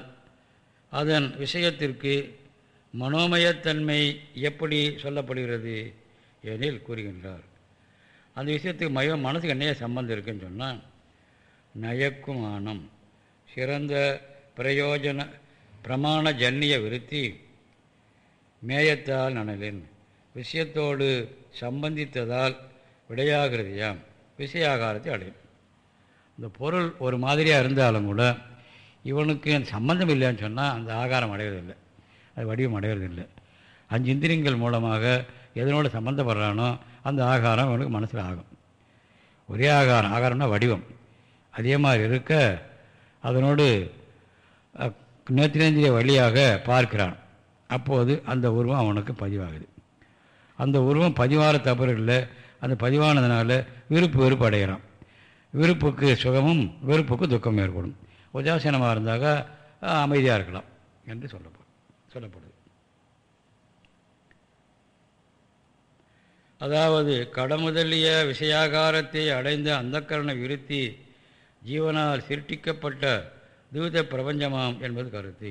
அதன் விஷயத்திற்கு மனோமயத்தன்மை எப்படி சொல்லப்படுகிறது எனில் கூறுகின்றார். அந்த விஷயத்துக்கு மய மனசுக்கு என்னைய சம்பந்தம் இருக்குன்னு சொன்னால் நயக்குமானம் சிறந்த பிரயோஜன பிரமாண ஜன்னிய விருத்தி மேயத்தால் நனலின் விஷயத்தோடு சம்பந்தித்ததால் விடையாகிறதையாம் விஷயாகாரத்தை அடையும். இந்த பொருள் ஒரு மாதிரியாக இருந்தாலும் கூட இவனுக்கு சம்பந்தம் இல்லைன்னு சொன்னால் அந்த ஆகாரம் அடைவதில்லை அது வடிவம் அடைவதில்லை அஞ்சு இந்திரியங்கள் மூலமாக எதனோடு சம்மந்தப்படுறானோ அந்த ஆகாரம் அவனுக்கு மனசில் ஆகும். ஒரே ஆகாரம் ஆகாரம்னா வடிவம். அதே மாதிரி இருக்க அதனோடு நேத்திரேந்திரிய வழியாக பார்க்கிறான். அப்போது அந்த உருவம் அவனுக்கு பதிவாகுது. அந்த உருவம் பதிவார தவறு இல்லை அந்த பதிவானதுனால விருப்பு வெறுப்பு அடைகிறான் விருப்புக்கு சுகமும் வெறுப்புக்கு துக்கம் ஏற்படும். உதாசீனமாக இருந்தாக்க அமைதியாக இருக்கலாம் என்று சொல்லப்படும் சொல்லப்படுது. அதாவது கடமுதலிய விஷயாகாரத்தை அடைந்த அந்தக்கரண விருத்தி ஜீவனால் சிருட்டிக்கப்பட்ட தூத பிரபஞ்சமாம் என்பது கருத்து.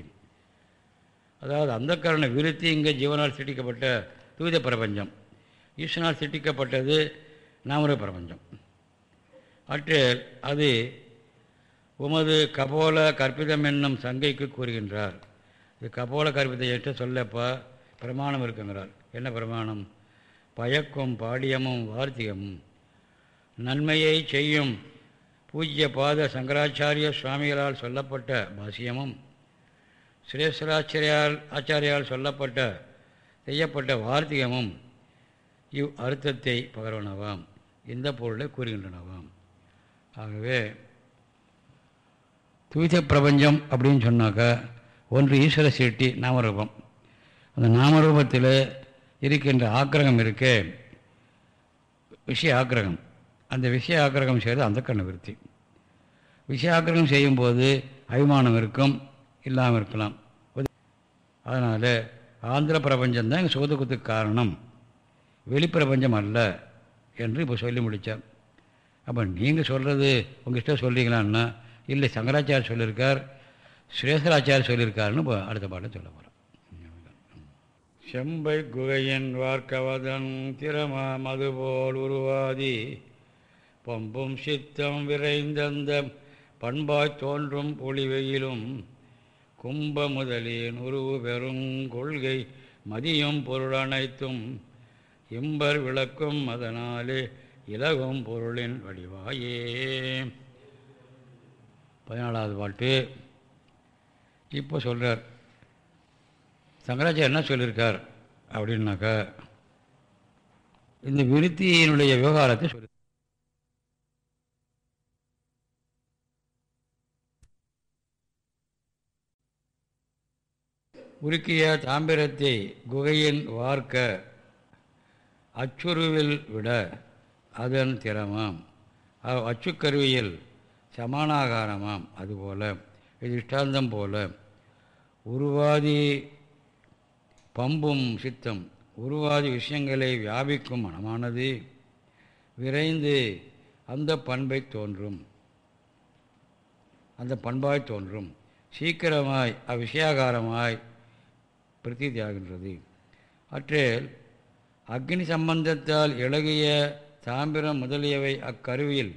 அதாவது அந்தக்கரண விருத்தி இங்கே ஜீவனால் சிருட்டிக்கப்பட்ட தூத பிரபஞ்சம். ஈஸ்வனால் சிருட்டிக்கப்பட்டது நாமர பிரபஞ்சம். அற்றில் அது உமது கபோல கற்பிதம் என்னும் சங்கைக்கு கூறுகின்றார். இது கபோல கற்பிதம் என்று சொல்லப்பா பிரமாணம் இருக்குங்கிறார். என்ன பிரமாணம்? பயக்கும் பாடியமும் வார்த்திகமும் நன்மையை செய்யும் பூஜ்ய பாத சங்கராச்சாரிய சுவாமிகளால் சொல்லப்பட்ட பாசியமும் சிரேஸ்வராச்சாரியால் ஆச்சாரியால் சொல்லப்பட்ட செய்யப்பட்ட வார்த்திகமும் இவ் அர்த்தத்தை பகர்வனவாம். இந்த பொருளை கூறுகின்றனவாம். ஆகவே துவித பிரபஞ்சம் அப்படின்னு சொன்னாக்கா ஒன்று ஈஸ்வர சீட்டி நாமரூபம். அந்த நாமரூபத்தில் இருக்கின்ற ஆக்கிரகம் இருக்கே. விஷய ஆக்கிரகம். அந்த விஷய ஆக்கிரகம் செய்வது அந்த கண்ண விருத்தி. விஷய ஆக்கிரகம் செய்யும்போது அபிமானம் இருக்கும் இல்லாமல் இருக்கலாம். அதனால் ஆந்திர பிரபஞ்சம்தான் எங்கள் சோதுக்கத்துக்கு காரணம். வெளிப்பிரபஞ்சம் அல்ல என்று இப்போ சொல்லி முடித்தேன் அப்போ நீங்கள் சொல்கிறது உங்கள் இஷ்டம் சொல்கிறீங்களான்னா இல்லை சங்கராச்சாரியர் சொல்லியிருக்கார் சுரேஸ்வராச்சாரியர் சொல்லியிருக்காருன்னு இப்போ அடுத்த பாட்டை சொல்ல போகிறோம் செம்பை குகையின் வார்க்கவதன் திறமா மதுபோல் உருவாதி பம்பும் சித்தம் விரைந்தந்த பண்பாய் தோன்றும் பொழிவெயிலும் கும்ப முதலின் உருவு பெறும் கொள்கை மதியும் பொருள் அனைத்தும் இம்பர் விளக்கும் அதனாலே இலகும் பொருளின் வடிவாயே. பதினாலாவது பாட்டு இப்போ சொல்கிறார் சங்கராச்சாரிய என்ன சொல்லியிருக்கார் அப்படின்னாக்கா இந்த விருத்தியினுடைய விவகாரத்தை சொல்லி. உருக்கிய தாம்பிரத்தை குகையின் வார்க்க அச்சுருவில் விட அதன் திறமாம். அச்சுக்கருவியில் சமானாகாரமாம் அதுபோல் இது இஷ்டாந்தம் போல. உருவாதி பம்பும் சித்தம் உருவாதி விஷயங்களை வியாபிக்கும் மனமானது விரைந்து அந்த பண்பை தோன்றும். அந்த பண்பாய் தோன்றும். சீக்கிரமாய் அவ்விஷயாகாரமாய் பிரதீதியாகின்றது அற்றேல் அக்னி சம்பந்தத்தால் இழகிய தாம்பிரம் முதலியவை அக்கருவில்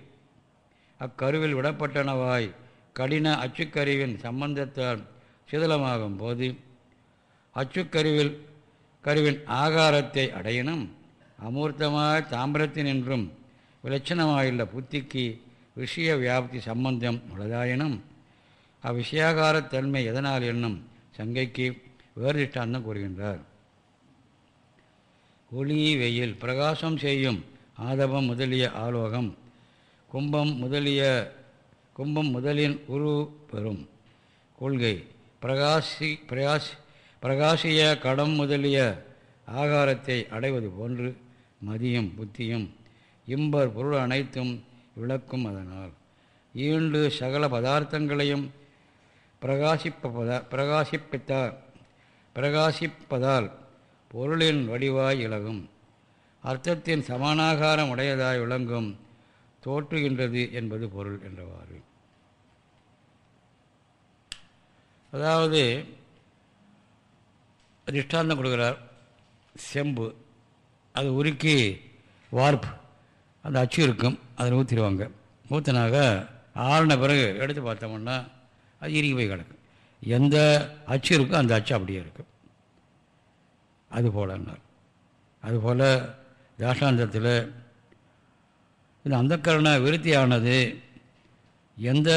அக்கருவில் விடப்பட்டனவாய் கடின அச்சுக்கருவின் சம்பந்தத்தால் சிதலமாகும் போது அச்சுக்கருவில் கருவின் ஆகாரத்தை அடையினும் அமூர்த்தமாய் தாமிரத்தினின்றும் விலட்சணமாயுள்ள புத்திக்கு விஷய வியாப்தி சம்பந்தம் உள்ளதாயினும் அவ்விஷயாகாரத்தன்மை எதனால் என்னும் சங்கைக்கு வேறு திஷ்டாந்தம் கூறுகின்றார். ஒளி வெயில் பிரகாசம் செய்யும் ஆதவம் முதலிய ஆலோகம் கும்பம் முதலிய கும்பம் முதலின் உரு பெறும். கொள்கை பிரகாசி பிரகாஷ் பிரகாசிய கடம் முதலிய ஆகாரத்தை அடைவது போன்று மதியும் புத்தியும் இம்பர் பொருள் அனைத்தும் விளக்கும் அதனால். ஈண்டு சகல பதார்த்தங்களையும் பிரகாசிப்பதா பிரகாசிப்பித்தா பிரகாசிப்பதால் பொருளின் வடிவாய் இலகும். அர்த்தத்தின் சமானாகாரம் உடையதாய் விளங்கும். தோற்றுகின்றது என்பது பொருள் என்றவாறு அதாவது திஷ்டாந்தம் கொடுக்குறார் செம்பு அது உருக்கி வார்ப்பு அந்த அச்சு இருக்கும் அதில் ஊற்றிடுவாங்க ஊற்றினாக ஆறின பிறகு எடுத்து பார்த்தோம்னா அது இறுகி போய் கிடக்கும். எந்த அச்சு இருக்கோ அந்த அச்சு அப்படியே இருக்கும். அதுபோலன்னார் அதுபோல் தாஷாந்தத்தில் இந்த அந்தக்கரண விருத்தியானது எந்த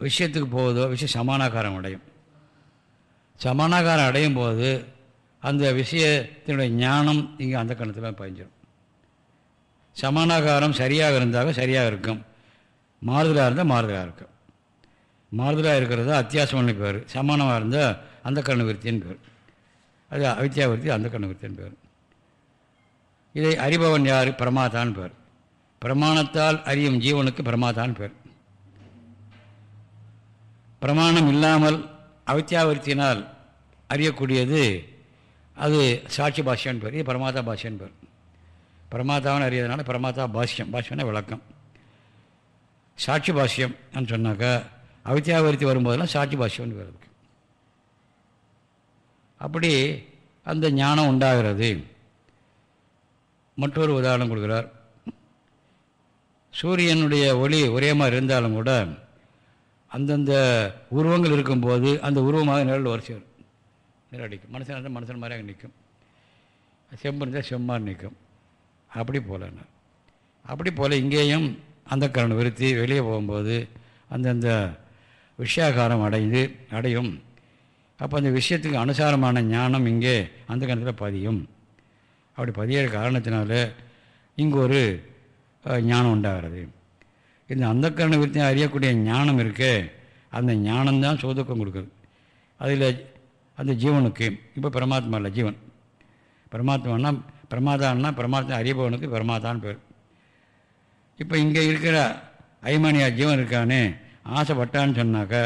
விஷயத்துக்கு போகுதோ விஷயம் சமானாகாரம் அடையும். சமானாகாரம் அடையும் போது அந்த விஷயத்தினுடைய ஞானம் இங்கே அந்த கணத்தில் பயஞ்சிடும் சமானாகாரம் சரியாக இருந்தாக சரியாக இருக்கும். மாறுதலாக இருந்தால் மாறுதலாக இருக்கும். மாறுதலாக இருக்கிறது அத்தியாசமான பேர். சமானமாக இருந்தால் அந்த கண்ணு விருத்தின்னு பேர். அது அவித்யாவிருத்தி அந்த கண்ணு விருத்தின்னு பேர். இதை அறிபவன் யார்? பிரமாதான்னு பேர். பிரமாணத்தால் அறியும் ஜீவனுக்கு பிரமாதான் பேர். பிரமாணம் இல்லாமல் அவித்யாவிருத்தினால் அறியக்கூடியது அது சாட்சி பாஷ்யன் பேர். இது பரமாதா பாஷ்யன் பேர். பரமாதாவன் அறியதுனால பரமாதா பாஷ்யம். பாஷ்யம்னா விளக்கம். சாட்சி பாஷ்யம் சொன்னாக்கா அவித்யாவிருத்தி வரும்போதெல்லாம் சாட்சி பாஷ்யம்னு பேர் இருக்கு அப்படி அந்த ஞானம் உண்டாகிறது. மற்றொரு உதாரணம் கொடுக்குறார். சூரியனுடைய ஒளி ஒரே மாதிரி இருந்தாலும் கூட அந்தந்த உருவங்கள் இருக்கும்போது அந்த உருவமாக நிழல் வரிசை வரும். நிழல் அடிக்கும். மனுஷன் இருந்தால் மனுஷன் மாதிரியாக நிற்கும். செம்பு இருந்தால் செம்மாறு நிற்கும். அப்படி போல அப்படி போல் இங்கேயும் அந்த கரண் விருத்தி வெளியே போகும்போது அந்தந்த விஷயாகாரம் அடைந்து அடையும். அப்போ அந்த விஷயத்துக்கு அனுசாரமான ஞானம் இங்கே அந்த கணத்தில் பதியும். அப்படி பதியிற காரணத்தினால இங்கே ஒரு ஞானம் உண்டாகிறது. இந்த அந்த கரண விருத்தி அறியக்கூடிய ஞானம் இருக்கே அந்த ஞானம்தான் சோதுக்கம் கொடுக்குது. அதில் அந்த ஜீவனுக்கு இப்போ பரமாத்மா இல்லை ஜீவன். பரமாத்மானா பிரமாதான்னா பரமாத்மா அறியபவனுக்கு பரமாதான்னு பேர். இப்போ இங்கே இருக்கிற ஐமானியா ஜீவன் இருக்கானே ஆசைப்பட்டான்னு சொன்னாக்கா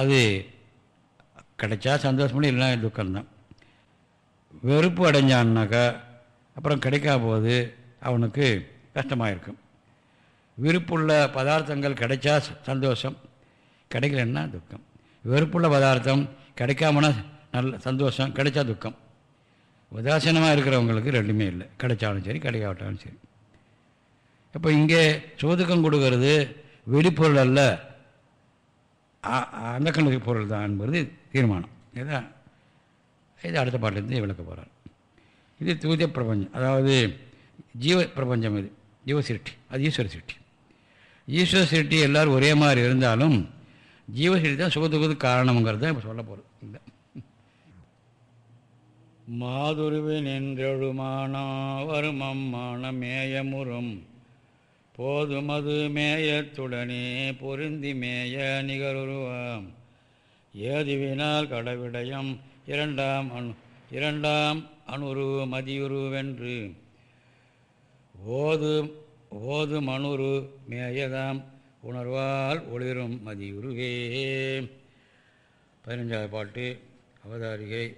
அது கிடைச்சா சந்தோஷமும் இல்லைனா துக்கம்தான். வெறுப்பு அடைஞ்சான்னாக்கா அப்புறம் கிடைக்காத போது அவனுக்கு கஷ்டமாக இருக்கும் விருப்புள்ள பதார்த்தங்கள் கிடைச்சா சந்தோஷம் கிடைக்கலன்னா துக்கம். வெறுப்புள்ள பதார்த்தம் கிடைக்காமனா நல்ல சந்தோஷம் கிடைச்சா துக்கம். உதாசீனமாக இருக்கிறவங்களுக்கு ரெண்டுமே இல்லை. கிடைச்சாலும் சரி கிடைக்காவிட்டாலும் சரி. இப்போ இங்கே சோதுக்கம் கொடுக்கறது வெளிப்பொருள் அல்ல. அந்த கண்ணுக்கு பொருள் தான் என்பது தீர்மானம். இதுதான் இது அடுத்த பாட்டிலேருந்து விளக்க போகிறார் இது தூதிய பிரபஞ்சம் அதாவது ஜீவ பிரபஞ்சம் இது. ஜீவ சிருஷ்டி. அது ஈஸ்வர சிருஷ்டி. ஈஸ்வர சிருஷ்டி எல்லோரும் ஒரே மாதிரி இருந்தாலும் ஜீவ சிருஷ்டி தான் சுகத்துக்கு காரணங்கிறது தான் இப்போ சொல்ல போகிறது இந்த மாதுருவின் என்றெழுமானா வருமம்மான மேயமுறும் போதுமது மேயத்துடனே பொருந்தி மேய நிகருருவாம். ஏதுவினால் கடவிடயம் இரண்டாம் அணு இரண்டாம் அணுரு மதியுருவென்று. ஓது ஓது மணுரு மேயதாம் உணர்வால் ஒளிரும் மதியுருவே. பதினஞ்சாவது பாட்டு அவதாரிகை.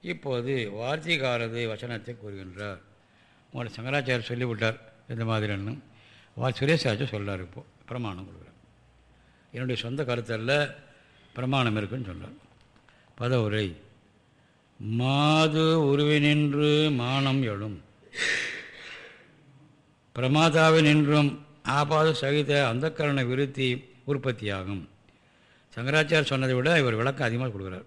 இப்போது வார்த்திகாரது வசனத்தை கூறுகின்றார். உங்களை சங்கராச்சாரியர் சொல்லிவிட்டார் இந்த மாதிரின்னு. வா சுரேஷாச்சும் சொல்கிறார் இப்போது பிரமாணம் கொடுக்குறார். என்னுடைய சொந்த கருத்தல்ல பிரமாணம் இருக்குன்னு சொல்கிறார் பதவுரை. மாது உருவினின்று மானம் எழும். பிரமாதாவினின்றும் ஆபாத சகித அந்தக்கரண விருத்தி உற்பத்தியாகும். சங்கராச்சார் சொன்னதை விட இவர் விளக்கம் அதிகமாக கொடுக்குறார்.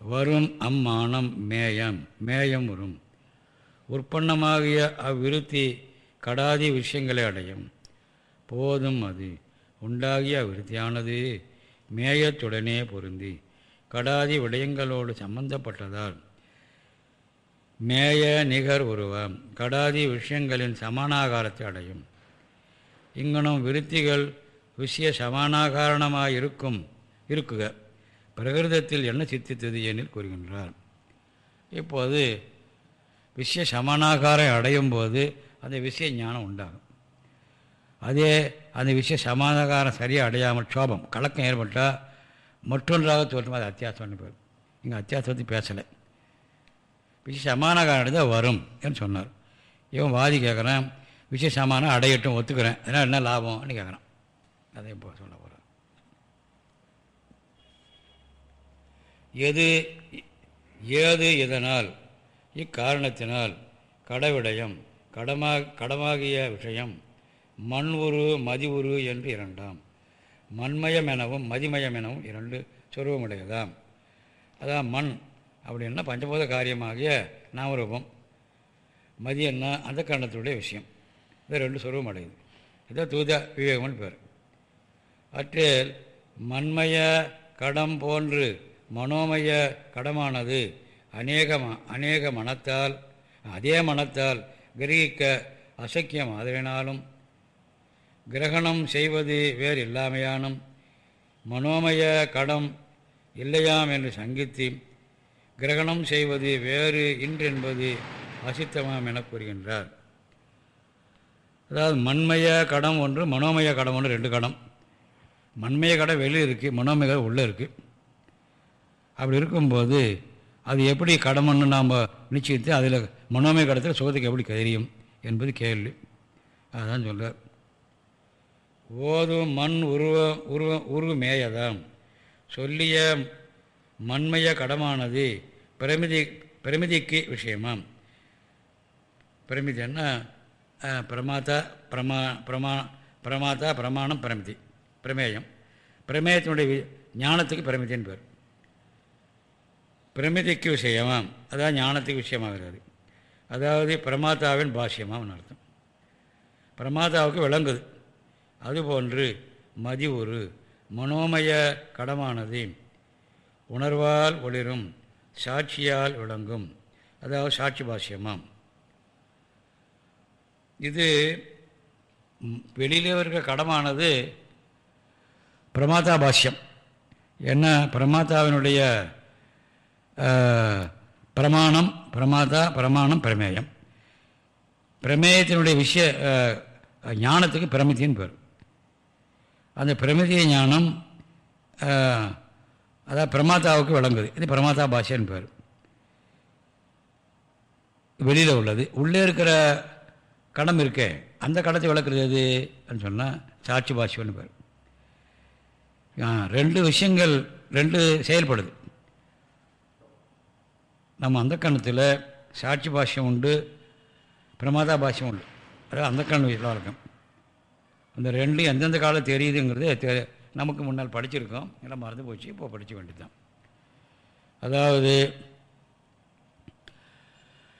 வரும் அம்மானம் மேயம் மேயம் வரும் உற்பன்னமாகிய அவ்விருத்தி கடாதி விஷயங்களை அடையும். போதும் அது உண்டாகிய விருத்தியானது மேயத்துடனே பொருந்தி கடாதி விடயங்களோடு சம்பந்தப்பட்டதால் மேய நிகர் உருவம். கடாதி விஷயங்களின் சமானாகாரத்தை அடையும். இங்கனும் விருத்திகள் விஷய சமானாகாரணமாக இருக்கும் இருக்குக. பிரகிருதத்தில் என்ன சித்தித்தது எனில் கூறுகின்றார். இப்போது விஷய சமானாகாரம் அடையும் போது அந்த விஷய ஞானம் உண்டாகும். அதே அந்த விஷய சமானாகாரம் சரியாக அடையாமல் சோபம் கலக்கம் ஏற்பட்டால் மற்றொன்றாக தோற்றும் அது அத்தியாசம்னு பேர். இங்கே அத்தியாசத்தை பேசலை. விஷய சமானாகாரம் வரும் என்று சொன்னார். இவன் வாதி கேட்குறான் விஷய சமானம் அடையட்டும் ஒத்துக்கிறேன். அதனால் என்ன லாபம்னு கேட்குறான். அதை இப்போ சொல்ல போகிறேன் எது ஏது இதனால் இக்காரணத்தினால் கடவிடயம் கடமா கடமாகிய விஷயம் மண் உரு மதி உரு என்று இரண்டாம். மண்மயம் எனவும் மதிமயம் எனவும் இரண்டு சொருவமுடையதாம் அதான் மண். அப்படின்னா பஞ்சபூத காரியமாகிய நாமரூபம் மதியன்னா அந்த கரணத்துடைய விஷயம். இது ரெண்டு சொருவம் அடையுது. இதான் தூத விவேகம்னு பேர். அற்றில் மண்மய கடம் போன்று மனோமய கடமானது அநேக அநேக மனத்தால் அதே மனத்தால் கிரகிக்க அசக்கியம். அதனாலும் கிரகணம் செய்வது வேறு இல்லாமையானும் மனோமய கடம் இல்லையாம் என்று சங்கித்து கிரகணம் செய்வது வேறு இன்றென்பது அசித்தமம் என கூறுகின்றார். அதாவது மண்மய கடம் ஒன்று மனோமய கடம் ஒன்று ரெண்டு கடம். மண்மய கடம் வெளியே இருக்குது மனோமய கடம் உள்ளே இருக்குது அப்படி இருக்கும்போது அது எப்படி கடமன்னு நாம் நிச்சயித்து அதில் மனோமய கடத்தில் சுகத்துக்கு எப்படி தெரியும் என்பது கேள்வி. அதுதான் சொல்கிறார் ஓதும் மண் உருவ உருவ உருவமேயதாம் சொல்லிய மண்மய கடமானது பிரமிதி பிரமிதிக்கு விஷயமாம். பிரமிதின்னா பிரமாதா பிரமா பிரமா பிரமாதா பிரமாணம் பிரமிதி பிரமேயம். பிரமேயத்தினுடைய ஞானத்துக்கு பிரமிதின்னு பேர். பிரமிதிக்கு விஷயமாம். அதாவது ஞானத்துக்கு விஷயமாகிறது. அதாவது பிரமாதாவின் பாஷ்யமாம் அர்த்தம். பிரமாதாவுக்கு விளங்குது. அதுபோன்று மதி ஒரு மனோமய கடமானது உணர்வால் ஒளிரும் சாட்சியால் விளங்கும். அதாவது சாட்சி பாஷ்யமாம். இது வெளியிலே இருக்கிற கடமானது பிரமாதா பாஷ்யம். என்ன? பிரமாதாவினுடைய பிரமாணம் பிரமாதா பிரமாணம் பிரமேயம். பிரமேயத்தினுடைய விஷய ஞானத்துக்கு பிரமித்தின்னு பேர். அந்த பிரமிதிய ஞானம் அதாவது பிரமாதாவுக்கு விளங்குது. இது பிரமாதா பாஷைன்னு பேர். வெளியில் உள்ளது. உள்ளே இருக்கிற கடம் இருக்கே அந்த கடத்தை விளக்குறது எது அப்படின்னு சொன்னால் சாட்சி பாஷைன்னு பேர். ரெண்டு விஷயங்கள் ரெண்டு செயல்படுது. நம்ம அந்த கணத்தில் சாட்சி பாஷ்யம் உண்டு பிரமாதா பாஷ்யம் உண்டு. அதாவது அந்த கண்ணு இருக்கும். அந்த ரெண்டும் எந்தெந்த காலம் தெரியுதுங்கிறது நமக்கு முன்னால் படிச்சிருக்கோம். எல்லாம் மறந்து போச்சு. இப்போ படிக்க வேண்டியதுதான். அதாவது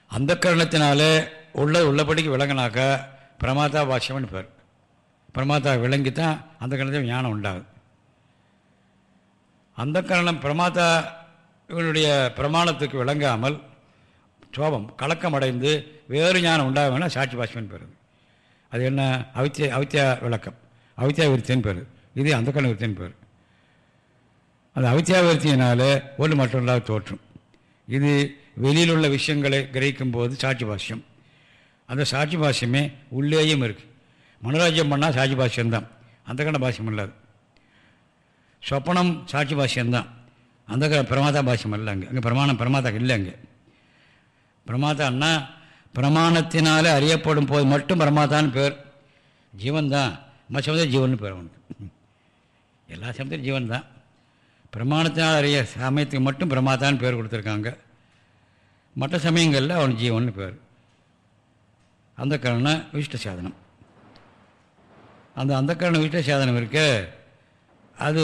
அந்த கரணத்தினால உள்ள உள்ளபடிக்கு விளங்கினாக்கா பிரமாதா பாஷ்யம்னு பேர். பிரமாதா விளங்கி தான் அந்த கரணத்தில் ஞானம் உண்டாகும் அந்த கரணம் பிரமாதா இவனுடைய பிரமாணத்துக்கு விளங்காமல் சோபம் கலக்கம் அடைந்து வேறு ஞானம் உண்டாகும்னா சாட்சி பாஷ்யம்னு பேர். அது என்ன? அவித்திய அவித்தியா விளக்கம். அவித்தியா விருத்தின்னு பேர். இது அந்த கண்ண பேர். அந்த அவித்தியாவிருத்தியினால ஒன்று மட்டும் இல்லாத தோற்றும். இது வெளியில் உள்ள விஷயங்களை கிரகிக்கும் போது சாட்சி பாஷ்யம். அந்த சாட்சி பாஷ்யமே உள்ளேயும் இருக்குது மனோராஜ்யம் பண்ணால் சாட்சி பாஷ்யம்தான். அந்த கண்ட பாஷ்யம் இல்லாது. சொப்பனம் சாட்சி பாஷ்யம்தான். அந்த க பிரமாதா பாஷ்யம் இல்லை அங்கே. அங்கே பிரமாணம் பிரமாதா இல்லை அங்கே. பிரமாதான்னா பிரமாணத்தினால் அறியப்படும் போது மட்டும் பிரமாதான்னு பேர். ஜீவன் தான் மற்றவங்க ஜீவன் பேர் அவனுக்கு. எல்லா சமயத்திலும் ஜீவன் தான் பிரமாணத்தினால் அறிய சமயத்துக்கு மட்டும் பிரமாதான்னு பேர் கொடுத்துருக்காங்க. மற்ற சமயங்களில் அவன் ஜீவன் பேர். அந்த கரண விஷ்ட சாதனம். அந்த அந்த கரண விஷ்ட சாதனம் இருக்க அது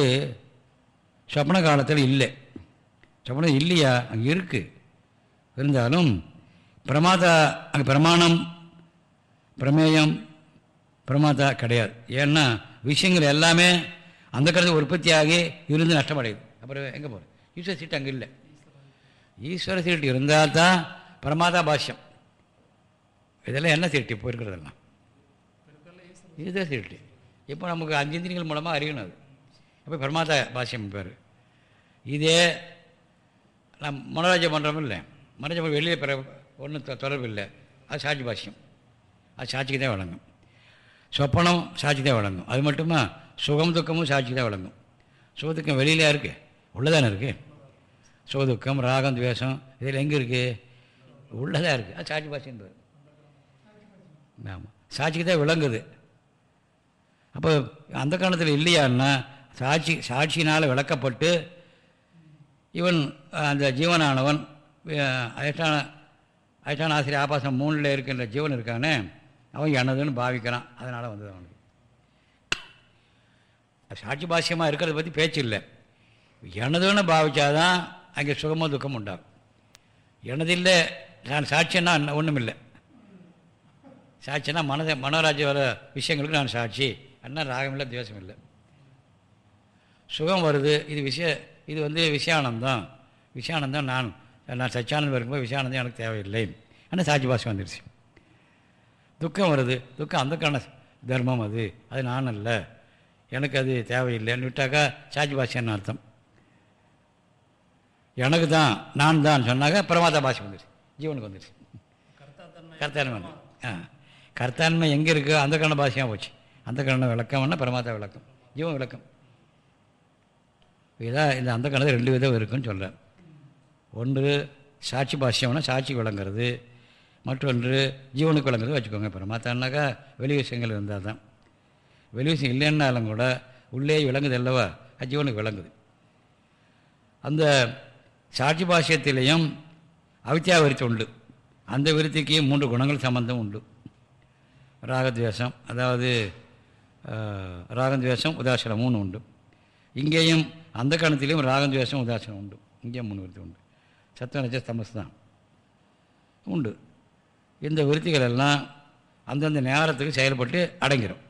சொப்ன காலத்தில் இல்லை. சொப்னம் இல்லையா? அங்கே இருக்குது இருந்தாலும் பிரமாதா அங்கே பிரமாணம் பிரமேயம் பிரமாதா கிடையாது. ஏன்னா விஷயங்கள் எல்லாமே அந்த கருத்து உற்பத்தியாகி இருந்து நஷ்டமடையுது. அப்புறம் எங்கே போகிறது ஈஸ்வர சீட்டு அங்கே இல்லை. ஈஸ்வர சீட்டு இருந்தால் தான் பிரமாதா பாஷ்யம். இதெல்லாம் என்ன சீட்டு இப்போ இருக்கிறதெல்லாம்? ஈஸ்வர சீட்டு. இப்போ நமக்கு அஞ்சு இந்திரியங்கள் மூலமாக அறியணும் அது. அப்போ பிரமாதா பாஷ்யம் பேர். இதே நம் மனோராஜ பண்ணுறோம் இல்லை. மனோராஜ்யம் வெளியே பெற ஒன்றும் தொடர்பு இல்லை. அது சாட்சி பாஷ்யம். அது சாட்சிக்கு தான் வழங்கும் சொப்பனம் சாட்சி தான் வழங்கும் அது மட்டுமா? சுகம் துக்கமும் சாட்சி தான் விளங்கும். சுகதுக்கம் வெளியிலே இருக்குது உள்ளதானே இருக்குது சுகதுக்கம் ராகம் துவேஷம் இதில் எங்கே இருக்குது உள்ளதாக இருக்குது அது சாட்சி பாஷைன்னு ஆமாம் சாட்சிக்கு தான் விளங்குது. அப்போ அந்த காலத்தில் இல்லையான்னா சாட்சி சாட்சியினால் விளக்கப்பட்டு இவன் அந்த ஜீவனானவன் அதிஷ்டான அதிஷ்டான ஆசிரியர் ஆபாசம் மூணில் இருக்கின்ற ஜீவன் இருக்கானே அவன் எனதுன்னு பாவிக்கிறான். அதனால் வந்தது அவனுக்கு. சாட்சி பாஷ்யமாக இருக்கிறத பற்றி பேச்சு இல்லை. எனதுன்னு பாவிச்சாதான் அங்கே சுகமோ துக்கம் உண்டாகும். எனதில்லை நான் சாட்சின்னா ஒன்றும் இல்லை சாட்சினா மனதை மனோராஜ வர விஷயங்களுக்கு நான் சாட்சி. அண்ணா ராகம் இல்லை துவேஷம் இல்லை சுகம் வருது இது விஷய இது வந்து விஷயானந்தம். விஷயானந்தம் நான் நான் சச்சியானந்தம் இருக்கும்போது விஷயானந்தம் எனக்கு தேவையில்லை. ஆனால் சாட்சி பாஷம் வந்துடுச்சு துக்கம் வருது துக்கம் அந்த காரண தர்மம் அது. அது நான் அல்ல. எனக்கு அது தேவையில்லைன்னு விட்டாக்கா சாட்சி பாஷைன்னு அர்த்தம். எனக்கு தான் நான் தான் சொன்னாக்க பிரமாதா பாஷை வந்துடுச்சு ஜீவனுக்கு வந்துடுச்சு கர்த்தான்மை ஆ. கர்த்தான்மை எங்கே இருக்கோ? அந்த கண்ண பாஷையாக போச்சு. அந்த கண்ண விளக்கம்னா பிரமாதா விளக்கம். ஜீவன் விளக்கம். இதான் இந்த அந்த கணத்தில் ரெண்டு விதம் இருக்குன்னு சொல்கிறேன் ஒன்று சாட்சி பாஷ்யம்னா சாட்சி விளங்குறது. மற்றொன்று ஜீவனுக்கு விளங்குறது. வச்சுக்கோங்க. பிரமாத்தானாக்கா வெளி விஷயங்கள் இருந்தால் தான் வெளி விஷயம் இல்லைன்னாலும் கூட உள்ளே விளங்குது அல்லவா? அஜீவனுக்கு விளங்குது. அந்த சாட்சி பாஷ்யத்திலையும் அவித்தியா விருத்தி உண்டு. அந்த விருத்திக்கு மூன்று குணங்கள் சம்பந்தம் உண்டு. ராகத்வேஷம் அதாவது ராகத்வேஷம் உதாசனம் மூணு உண்டு. இங்கேயும் அந்த கணத்திலையும் ராகத்வேஷம் உதாசனம் உண்டு. இங்கேயும் மூணு விருத்தி உண்டு. சத்தம் தமஸ் தான். உண்டு. இந்த விருத்திகள் எல்லாம் அந்தந்த நேரத்துக்கு செயல்பட்டு அடங்கிடும்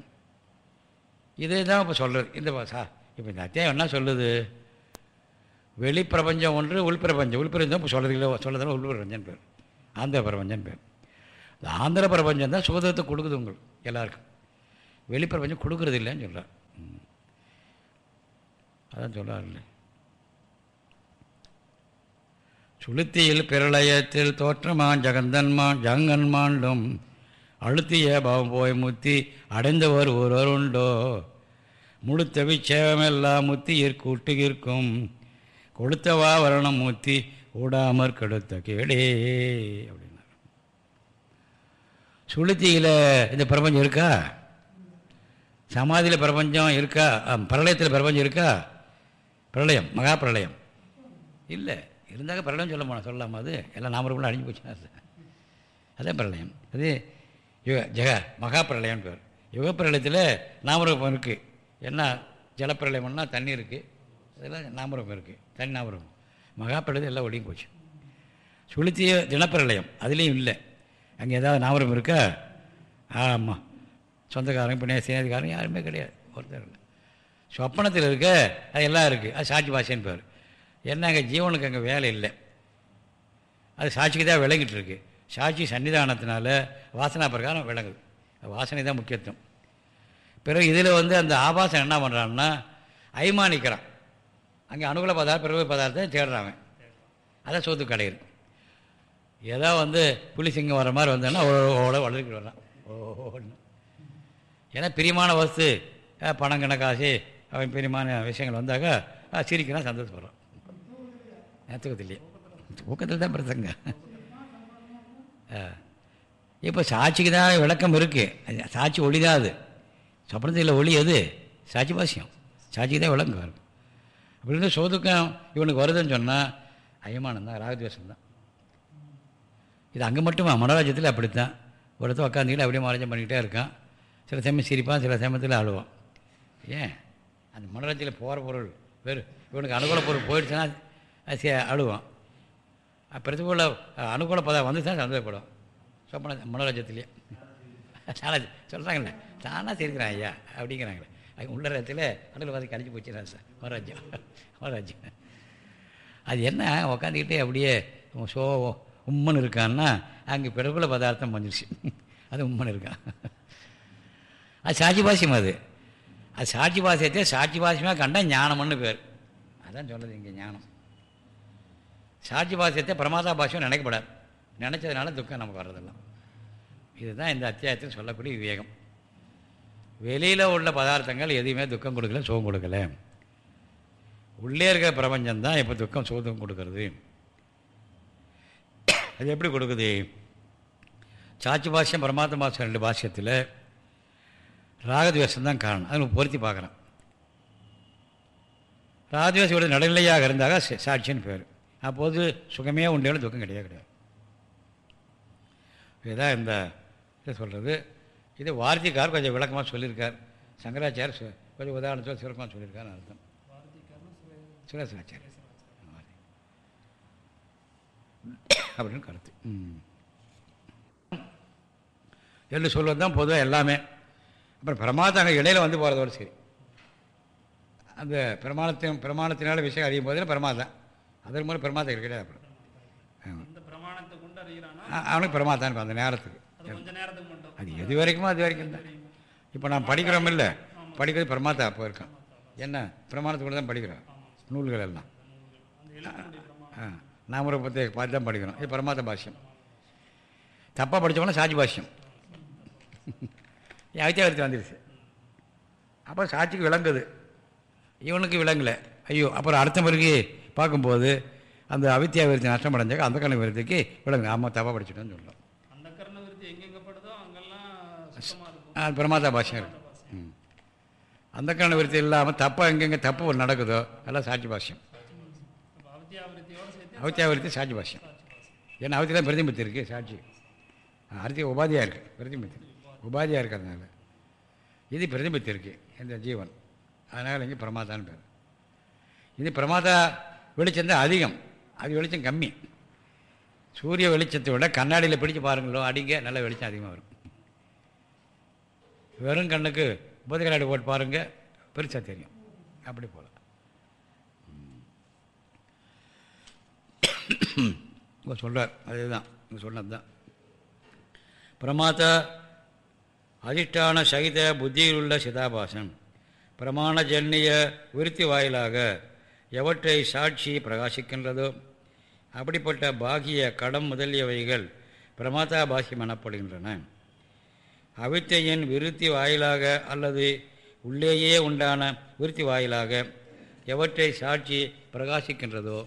இதே தான் இப்போ சொல்கிறது இந்த சா இப்போ இந்த அத்தியாயம் என்ன சொல்லுது? வெளிப்பிரபஞ்சம் ஒன்று உள்பிரபஞ்சம். உள்பிரபஞ்சம் இப்போ சொல்கிறதுல சொல்கிறதுல உள்பிரபஞ்சன் பேர். ஆந்திர பிரபஞ்சம் பேர். இந்த ஆந்திர பிரபஞ்சம் தான் சுகதத்தை கொடுக்குது உங்களுக்கு எல்லாருக்கும். வெளிப்பிரபஞ்சம் கொடுக்குறது இல்லைன்னு சொல்கிறார் அதான் சொல்கிறாருல்ல சுளுத்தியில் பிரளயத்தில் தோற்றமான் ஜகந்தன்மான் ஜங்கன்மாண்டும் அழுத்திய பவம் போய் முத்தி அடைந்தவர் ஒருவர் உண்டோ? முழுத்த விச்சேவமெல்லாம் முத்தி கூட்டுகிற்கும் கொடுத்தவா வரணம் முத்தி ஊடாமற் கெடுத்த கேடே அப்படின்னார். சுளுத்தியில் இந்த பிரபஞ்சம் இருக்கா? சமாதியில் பிரபஞ்சம் இருக்கா? பிரளயத்தில் பிரபஞ்சம் இருக்கா? பிரளயம் மகா பிரளயம் இல்லை இருந்தாக்க பிரளயம் சொல்ல போனோம் சொல்லலாமா அது? எல்லாம் நாமருக்குள்ள அழிஞ்சு போச்சுன்னா அது. அதான் பிரளயம். அது யுக ஜெக மகா பிரளயம்னு பேர். யுக பிரளயத்தில் நாமரூபம் இருக்குது என்ன ஜலப்பிரளயம்னா தண்ணி இருக்குது இதெல்லாம் நாமரூபம் இருக்குது தண்ணி நாமரூபம். மகா பிரளயத்தில் எல்லாம் ஒடியும் போச்சு. சுளுத்திய தினப்பிரளயம் அதுலேயும் இல்லை. அங்கே ஏதாவது நாமரூபம் இருக்கா? ஆமாம் சொந்தக்காரங்க பின்னே சேனதிக்காரங்க யாருமே கிடையாது. ஒருத்தர் இல்லை. சொப்பனத்தில் இருக்க அது எல்லாம் இருக்குது அது சாட்சி பாஷைன்னு பேர். என்ன அங்கே ஜீவனுக்கு அங்கே வேலை இல்லை. அது சாட்சிக்கு தான் விளங்கிட்டு இருக்குது சாட்சி சன்னிதானத்தினால வாசனா பிரகாரம் விளங்குது. வாசனை தான் முக்கியத்துவம். பிறகு இதில் வந்து அந்த ஆபாசம் என்ன பண்ணுறான்னா அய்மானிக்கிறான் அங்கே அனுகூல பதார்த்தம் பிறகு பதார்த்தம் தேடுறாங்க அதான் சோத்து கடையில் ஏதோ வந்து புலி சிங்கம் வர மாதிரி வந்தோன்னா ஓட வளர்க்கிட்டு வர்றான். ஓன்னு ஏன்னா பிரியமான வஸ்து பணம் கணக்காசி அவன் பிரியமான விஷயங்கள் வந்தாக்கா சிரிக்கிறான் சந்தோஷப்படுறான். தூக்கத்திலேயே தூக்கத்தில் தான் பிரசங்க இப்போ சாட்சிக்கு தான் விளக்கம் இருக்குது சாட்சி ஒளி தான் அது. சொப்பனத்தில் ஒளி எது? சாட்சி பாசியம் சாட்சிக்கு தான் விளக்கம் வரும் அப்படி இருந்து சோதுக்கம் இவனுக்கு வருதுன்னு சொன்னால் அயமானம் தான் ராகத்வேஷம் தான். இது அங்கே மட்டுமா? மனோராஜ்யத்தில் அப்படித்தான். ஒருத்தர் உட்காந்துக்கிட்டு அப்படியே மனோராஜ்யம் பண்ணிக்கிட்டே இருக்கான். சில சமயம் சிரிப்பான் சில சமயத்தில் அழுவான். ஏன்? அந்த மனோராஜ்யத்தில் போகிற பொருள் வேறு. இவனுக்கு அனுகூல பொருள் போயிடுச்சுன்னா அது அழுவான். பிரதிகூல அனுகூல பதம் வந்து தான் சந்தோஷப்படும். சொப்பன மனோராஜ்யத்திலேயே தானா சொல்கிறாங்களே தானாக சிரிக்கிறான் ஐயா அப்படிங்கிறாங்களே. அது உள்ளரத்தில் கடலில் பார்த்து கழிச்சு போச்சுறான் சார் மனோராஜ்யம் மனோராஜ்யம் அது என்ன உக்காந்துக்கிட்டே அப்படியே சோ உம்மன் இருக்கான்னா அங்கே பிறகுல பதார்த்தம் வந்துருச்சு. அது உம்மன் இருக்கான். அது சாட்சி பாசியம் அது. அது சாட்சி பாசியத்தை சாட்சி பாசியமாக கண்டால் ஞானம்னு பேர். அதான் சொல்கிறது இங்கே ஞானம். சாட்சி பாசியத்தை பிரமாதா பாஷம் நினைக்கப்படாது. நினச்சதுனால துக்கம் நமக்கு வர்றதெல்லாம் இதுதான் இந்த அத்தியாயத்தில் சொல்லக்கூடிய விவேகம். வெளியில் உள்ள பதார்த்தங்கள் எதுவுமே துக்கம் கொடுக்கல சுகம் கொடுக்கல. உள்ளே இருக்கிற பிரபஞ்சம்தான் இப்போ துக்கம் சுகம் கொடுக்கறது. அது எப்படி கொடுக்குது? சாட்சி பாஷ்யம் பரமாத்ம பாஷ்யம் ரெண்டு பாஷ்யத்தில் ராகத்வேஷம் தான் காரணம். அது பொருத்தி பார்க்குறேன் ராகத்வேஷம் நடுநிலையாக இருந்தாக சாட்சின்னு பேர். அப்போது சுகமே உண்டு துக்கம் கிடையாது கிடையாது. இதுதான் இந்த இதை சொல்கிறது இது வார்த்தைக்கார் கொஞ்சம் விளக்கமாக சொல்லியிருக்கார். சங்கராச்சார் கொஞ்சம் உதாரணத்தில் சிறப்பாக சொல்லியிருக்கார் அர்த்தம். சுரேசாச்சாரியர் அப்படின்னு கருத்து. என்று சொல்வது தான் பொதுவாக எல்லாமே. அப்புறம் பிரமாதம் அங்கே இடையில் வந்து போகிறதோடு சரி. அந்த பிரமாணத்தின் பிரமாணத்தினால விஷயம் அறியும் போதில் பிரமாதம். அதற்கு மேலே பிரமாதம் கிடையாது அப்புறம். அவனுக்கு பிரமாதான் அந்த நேரத்துக்கு. அது எது வரைக்குமோ அது வரைக்கும் தான். இப்போ நான் படிக்கிறோம் இல்லை. படிக்கிறது பிரமாதா அப்போ இருக்கான் என்ன? பிரமாணத்துக்குள்ள தான் படிக்கிறோம். நூல்கள் எல்லாம். ஆ நாமரை பற்றி பார்த்து தான் படிக்கிறோம். இது பரமாத்த பாஷ்யம். தப்பாக படித்தவங்களும் சாட்சி பாஷ்யம். அவித்தியாவர்த்தி வந்துடுச்சு அப்புறம் சாட்சிக்கு விளங்குது. இவனுக்கு விளங்கலை. ஐயோ அப்புறம் அர்த்தம் பிறகு பார்க்கும்போது அந்த அவித்தியாவிருத்தி நஷ்டம் அடைஞ்சாக்க அந்த கரண விருத்திக்கு விளங்கு ஆமாம் தப்பாக படிச்சுட்டோன்னு சொல்லலாம் பிரமாதா பாஷ்யம் அந்த கரண விருத்தி இல்லாமல் தப்பாக எங்கெங்கே தப்பு நடக்குதோ எல்லாம் சாட்சி பாஷ்யம். அவத்தியாவிருத்தி சாட்சி பாஷ்யம். ஏன்னா அவத்தி தான் பிரதிபத்தி இருக்குது சாட்சி. அர்த்தி உபாதியாக இருக்குது பிரதிபத்தி. உபாதியாக இருக்கிறதுனால. இது பிரதிபத்தி இருக்குது இந்த ஜீவன். அதனால் இங்கே பிரமாதான்னு பேர். இது பிரமாதா வெளிச்சம் தான் அதிகம். அது வெளிச்சம் கம்மி. சூரிய வெளிச்சத்தை விட கண்ணாடியில் பிடிச்சு பாருங்களோ அடிங்க நல்ல வெளிச்சம் அதிகமாக வரும். வெறும் கண்ணுக்கு உபதி கண்ணாடி போட்டு பாருங்கள் பெருசாக தெரியும். அப்படி போல். இங்கே சொல்கிறார் அதுதான். இங்கே சொன்னது தான். பிரமாத்தா அதிஷ்டான சகித புத்தியில் உள்ள சிதாபாசன் பிரமாணஜன்னிய விருத்தி வாயிலாக எவற்றை சாட்சி பிரகாசிக்கின்றதோ? அப்படிப்பட்ட பாகிய கடம் முதலியவைகள் பிரமாதா பாகியம் எனப்படுகின்றன. அவித்தையின் விருத்தி வாயிலாக அல்லது உள்ளேயே உண்டான விருத்தி வாயிலாக எவற்றை சாட்சி பிரகாசிக்கின்றதோ?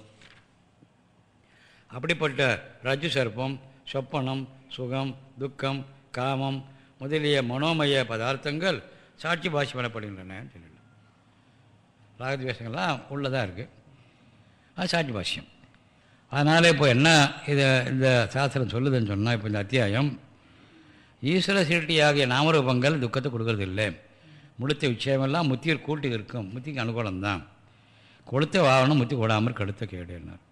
அப்படிப்பட்ட ரஜு சர்ப்பம் சொப்பனம் சுகம் துக்கம் காமம் முதலிய மனோமய பதார்த்தங்கள் சாட்சி பாஷி எனப்படுகின்றன சொல்லலாம் ராகத்வேஷங்கள்லாம் உள்ளதாக இருக்குது அது சாட்சி பாஷ்யம். அதனால் இப்போ என்ன இதை இந்த சாஸ்திரம் சொல்லுதுன்னு சொன்னால் இப்போ இந்த அத்தியாயம் ஈஸ்வர சிருஷ்டியாகிய நாமரூபங்கள் துக்கத்தை கொடுக்கறது இல்லை முழுத்த விஷயமெல்லாம் முத்தியில் கூட்டு இருக்கும் முத்திக்கு அனுகூலம்தான். கொளுத்த வாகனம் முத்தி கூடாமல் கெடுத்த கேடுனார்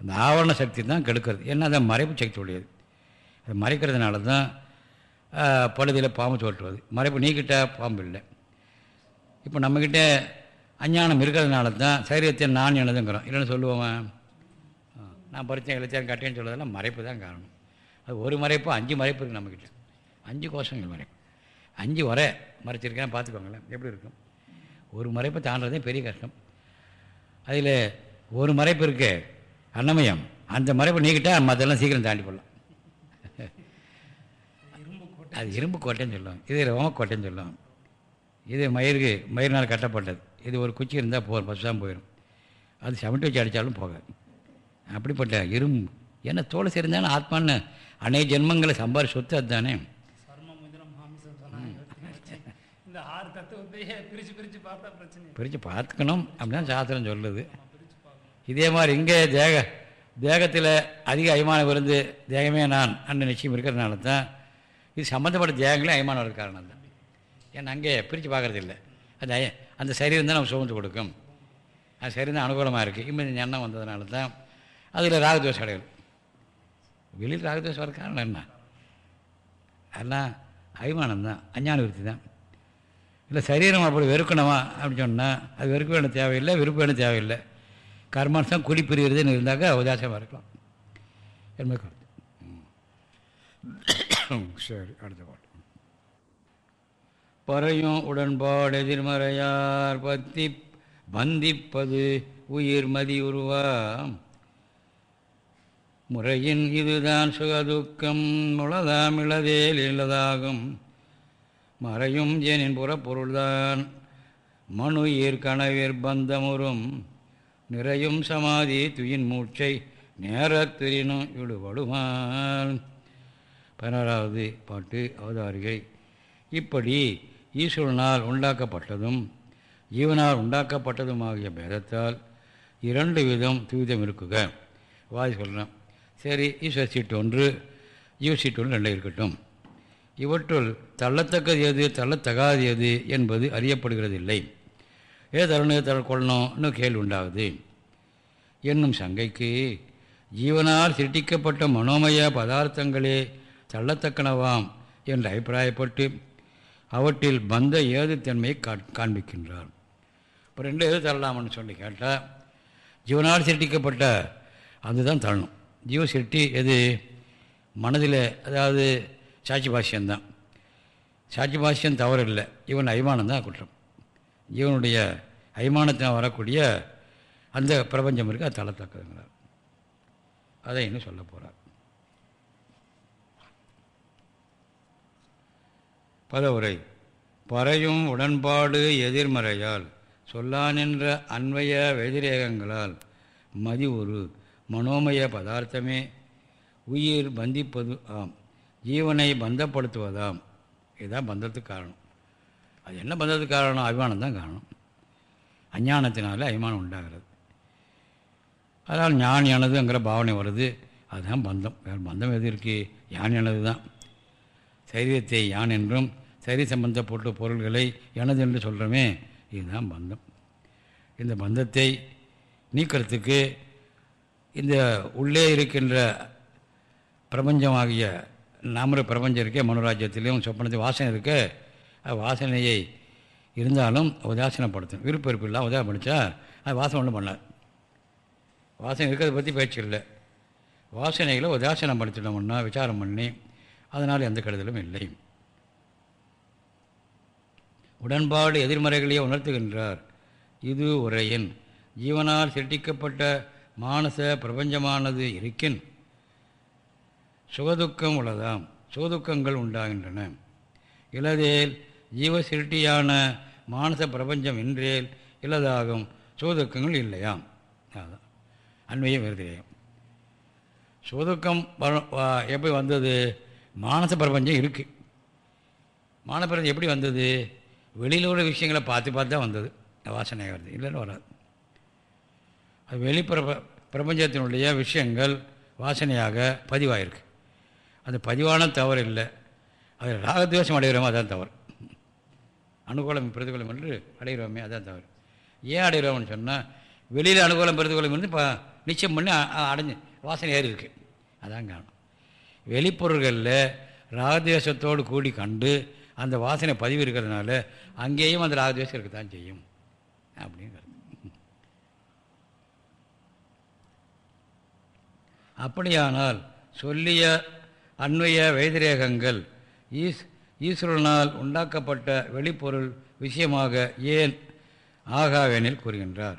அந்த ஆவரண சக்தி தான் கெடுக்கிறது. ஏன்னா அதை மறைப்பு சக்தி உடையது. அது மறைக்கிறதுனால தான் பழுதியில் பாம்பு தோற்றுவது மறைப்பு நீக்கிட்டால் பாம்பு இல்லை. இப்போ நம்மக்கிட்ட அஞ்ஞானம் இருக்கிறதுனால தான் சரீரத்தை நான் எனதுங்கிறோம். இல்லைன்னு சொல்லுவோமா? நான் பறித்தேன் இழைச்சேன் கட்டேன்னு சொல்கிறதெல்லாம் மறைப்பு தான் காரணம். அது ஒரு மறைப்பு அஞ்சு மறைப்பு இருக்குது நம்மக்கிட்ட அஞ்சு கோஷங்கள் மறைப்பு. அஞ்சு வர மறைச்சிருக்கேன் பார்த்துக்கோங்களேன் எப்படி இருக்கும்? ஒரு மறைப்பை தாண்டதே பெரிய கஷ்டம். அதில் ஒரு மறைப்பு இருக்கு அன்னமயம். அந்த மறைப்பை நீக்கிட்டால் மற்றெல்லாம் சீக்கிரம் தாண்டி போடலாம். அது இரும்பு கோட்டைன்னு சொல்லுவோம் இது ரோமக்கோட்டைன்னு சொல்லுவோம் இது மயிருக்கு மயிரினால் கட்டப்பட்டது. இது ஒரு குச்சி இருந்தால் போகும் பஸ் தான் போயிடும் அது சமட்டி வச்சு அடித்தாலும் போகாது அப்படிப்பட்ட இரும்பு ஏன்னா தோலை சேர்ந்தாலும் ஆத்மான்னு அநேக ஜென்மங்களை சம்பாரி சொத்து அதுதானே. பார்த்தா பார்த்துக்கணும் அப்படின்னு சாஸ்திரம் சொல்லுது. இதே மாதிரி இங்கே தேக தேகத்தில் அதிக அய்மானம் இருந்து தேகமே நான் அண்ணன் நிச்சயம் இருக்கிறதுனால தான் இது சம்மந்தப்பட்ட தேகங்களே அய்மானம் வர காரணம் தான். ஏன்னா அங்கே பிரித்து பார்க்குறது இல்லை. அந்த சரீரம் தான் நம்ம சுமந்து கொடுக்கும். அது சரீரம் தான் அனுகூலமாக இருக்குது இப்போ இந்த எண்ணம் வந்ததுனால தான் அதில் ராகதோஷம் அடையல் வெளியில் ராகதோஷம் வர காரணம் என்ன? அதெல்லாம் அபிமானம் தான் அஞ்ஞான விருத்தி தான். இல்லை சரீரம் அப்படி வெறுக்கணுமா அப்படின்னு சொன்னால் அது வெறுக்க வேணும் தேவையில்லை விருப்ப வேணும் தேவையில்லை. கர்மானுசம் குடி பிரிகிறதுன்னு இருந்தாக்கா உதாசமாக இருக்கலாம். என்ன கருத்து. ம். சரி அடுத்த பாட்டு. பறையும் உடன்பாடு எதிர்மறையார் பத்தி பந்திப்பது உயிர் மதி உருவாம் முறையின் இதுதான் சுகதுக்கம் முளதாம் இளதேல் இல்லதாகும் மறையும் ஜெனின் புறப்பொருள்தான் மனு கனவிற் பந்தமுறும். நிறையும் சமாதி துயின் மூச்சை நேரத்திரினும் இடுபடுமால் பதினாறாவது பாட்டு அவதாரிகை. இப்படி ஈஸ்வரனால் உண்டாக்கப்பட்டதும் ஜீவனால் உண்டாக்கப்பட்டதுமாகிய பேதத்தால் இரண்டு விதம் துவிதம் இருக்குக. வாதி சொல்கிறேன் சரி ஈஸ்வர சீட்டு ஒன்று ஜீவ சீட்டு ஒன்று ரெண்டு இருக்கட்டும். இவற்றுள் தள்ளத்தக்கது எது தள்ளத்தகாது எது என்பது அறியப்படுகிறதில்லை. ஏ தருணம் தர கொள்ளணும்னு கேள்வி உண்டாகுது. என்னும் சங்கைக்கு ஜீவனால் சிருட்டிக்கப்பட்ட மனோமய பதார்த்தங்களே தள்ளத்தக்கனவாம் என்று அபிப்பிராயப்பட்டு அவற்றில் பந்த ஏதுத்தன்மையை கா காண்பிக்கின்றார். இப்போ ரெண்டு எது தள்ளலாம்னு சொல்லி கேட்டால் ஜீவனால் சிருட்டிக்கப்பட்ட அதுதான் தள்ளணும் ஜீவ சிருட்டி எது? மனதில் அதாவது சாட்சி பாஷ்யந்தான் சாட்சி பாஷ்யம் தவறு இல்லை இவன் அய்மானம் தான் குற்றம். ஜீவனுடைய அய்மானத்தில் வரக்கூடிய அந்த பிரபஞ்சம் இருக்குது அது தள்ளத்தக்கதுங்கிறார் அதை இன்னும் சொல்ல போகிறார் பதவுரை பறையும் உடன்பாடு எதிர்மறையால் சொல்லானின்ற அன்வய வெதிரேகங்களால் மதி ஒரு மனோமய பதார்த்தமே. உயிர் பந்திப்பது ஆம். ஜீவனை பந்தப்படுத்துவதாம். இதுதான் பந்தத்துக்கு காரணம். அது என்ன பந்தத்துக்கு காரணம்? அபிமானம் தான் காரணம். அஞ்ஞானத்தினால அபிமானம் உண்டாகிறது. அதனால் ஞானியானதுங்கிற பாவனை வருது. அதுதான் பந்தம். வேறு பந்தம் எது இருக்குது யானையானது தான் சரீரத்தை யான் என்றும் சரி சம்பந்தப்பட்ட பொருள்களை எனது என்று சொல்கிறோமே இதுதான் பந்தம். இந்த பந்தத்தை நீக்கிறதுக்கு இந்த உள்ளே இருக்கின்ற பிரபஞ்சமாகிய நாமர பிரபஞ்சம் இருக்கே மனோராஜ்யத்திலையும் சொப்பனத்தில் வாசனை இருக்க. வாசனையை இருந்தாலும் உதாசனப்படுத்தும். விருப்ப இல்லை இல்லாமல் படித்தா அது வாசனை ஒன்றும் பண்ணார் வாசனை இருக்கிறத பற்றி பேச்சு இல்லை. வாசனைகளை உதாசனம் படுத்திட்டோம்னா விசாரம் பண்ணி அதனால் எந்த கெடுதலும் இல்லை. உடன்பாடு எதிர்மறைகளையே உணர்த்துகின்றார். இது உரையின். ஜீவனால் சிருட்டிக்கப்பட்ட மானச பிரபஞ்சமானது இருக்கின். சுகதுக்கம் உள்ளதாம். சுகதுக்கங்கள் உண்டாகின்றன. இலதேல் ஜீவ சிருட்டியான மானச பிரபஞ்சம் என்றேல் இலதாகும் சுகதுக்கங்கள் இல்லையாம். அதான். அண்மையும் விருதேயம் சுகதுக்கம் எப்படி வந்தது? மானச பிரபஞ்சம் இருக்குது மானப்பிரபஞ்சம் எப்படி வந்தது? வெளியில் உள்ள விஷயங்களை பார்த்து பார்த்து தான் வந்தது. வாசனை வருது. இல்லைன்னு வராது. அது வெளிப்பிரப பிரபஞ்சத்தினுடைய விஷயங்கள் வாசனையாக பதிவாயிருக்கு. அந்த பதிவான தவறு இல்லை. அது ராகத்வேஷம் அடைகிறோமோ அதான் தவறு. அனுகூலம் பிரதிகூலம் என்று அடைகிறோமே அதான் தவறு. ஏன் அடைகிறோம்னு சொன்னால் வெளியில் அனுகூலம் பிரதிகூலம் இருந்து இப்போ நிச்சயம் பண்ணி அடைஞ்சு வாசனை ஏறி இருக்குது அதான் காரணம். வெளிப்பொருள்களில் ராகத்வேஷத்தோடு கூடி கண்டு அந்த வாசனை பதிவு இருக்கிறதுனால அங்கேயும் அந்த ராகத்வேஷம் இருக்கத்தான் செய்யும் அப்படிங்கிறது அப்படியானால் சொல்லிய அன்வய வைதிரேகங்கள் ஈஸ் ஈஸ்வரனால் உண்டாக்கப்பட்ட வெளிப்பொருள் விஷயமாக ஏன் ஆகாவெனில் கூறுகின்றார்.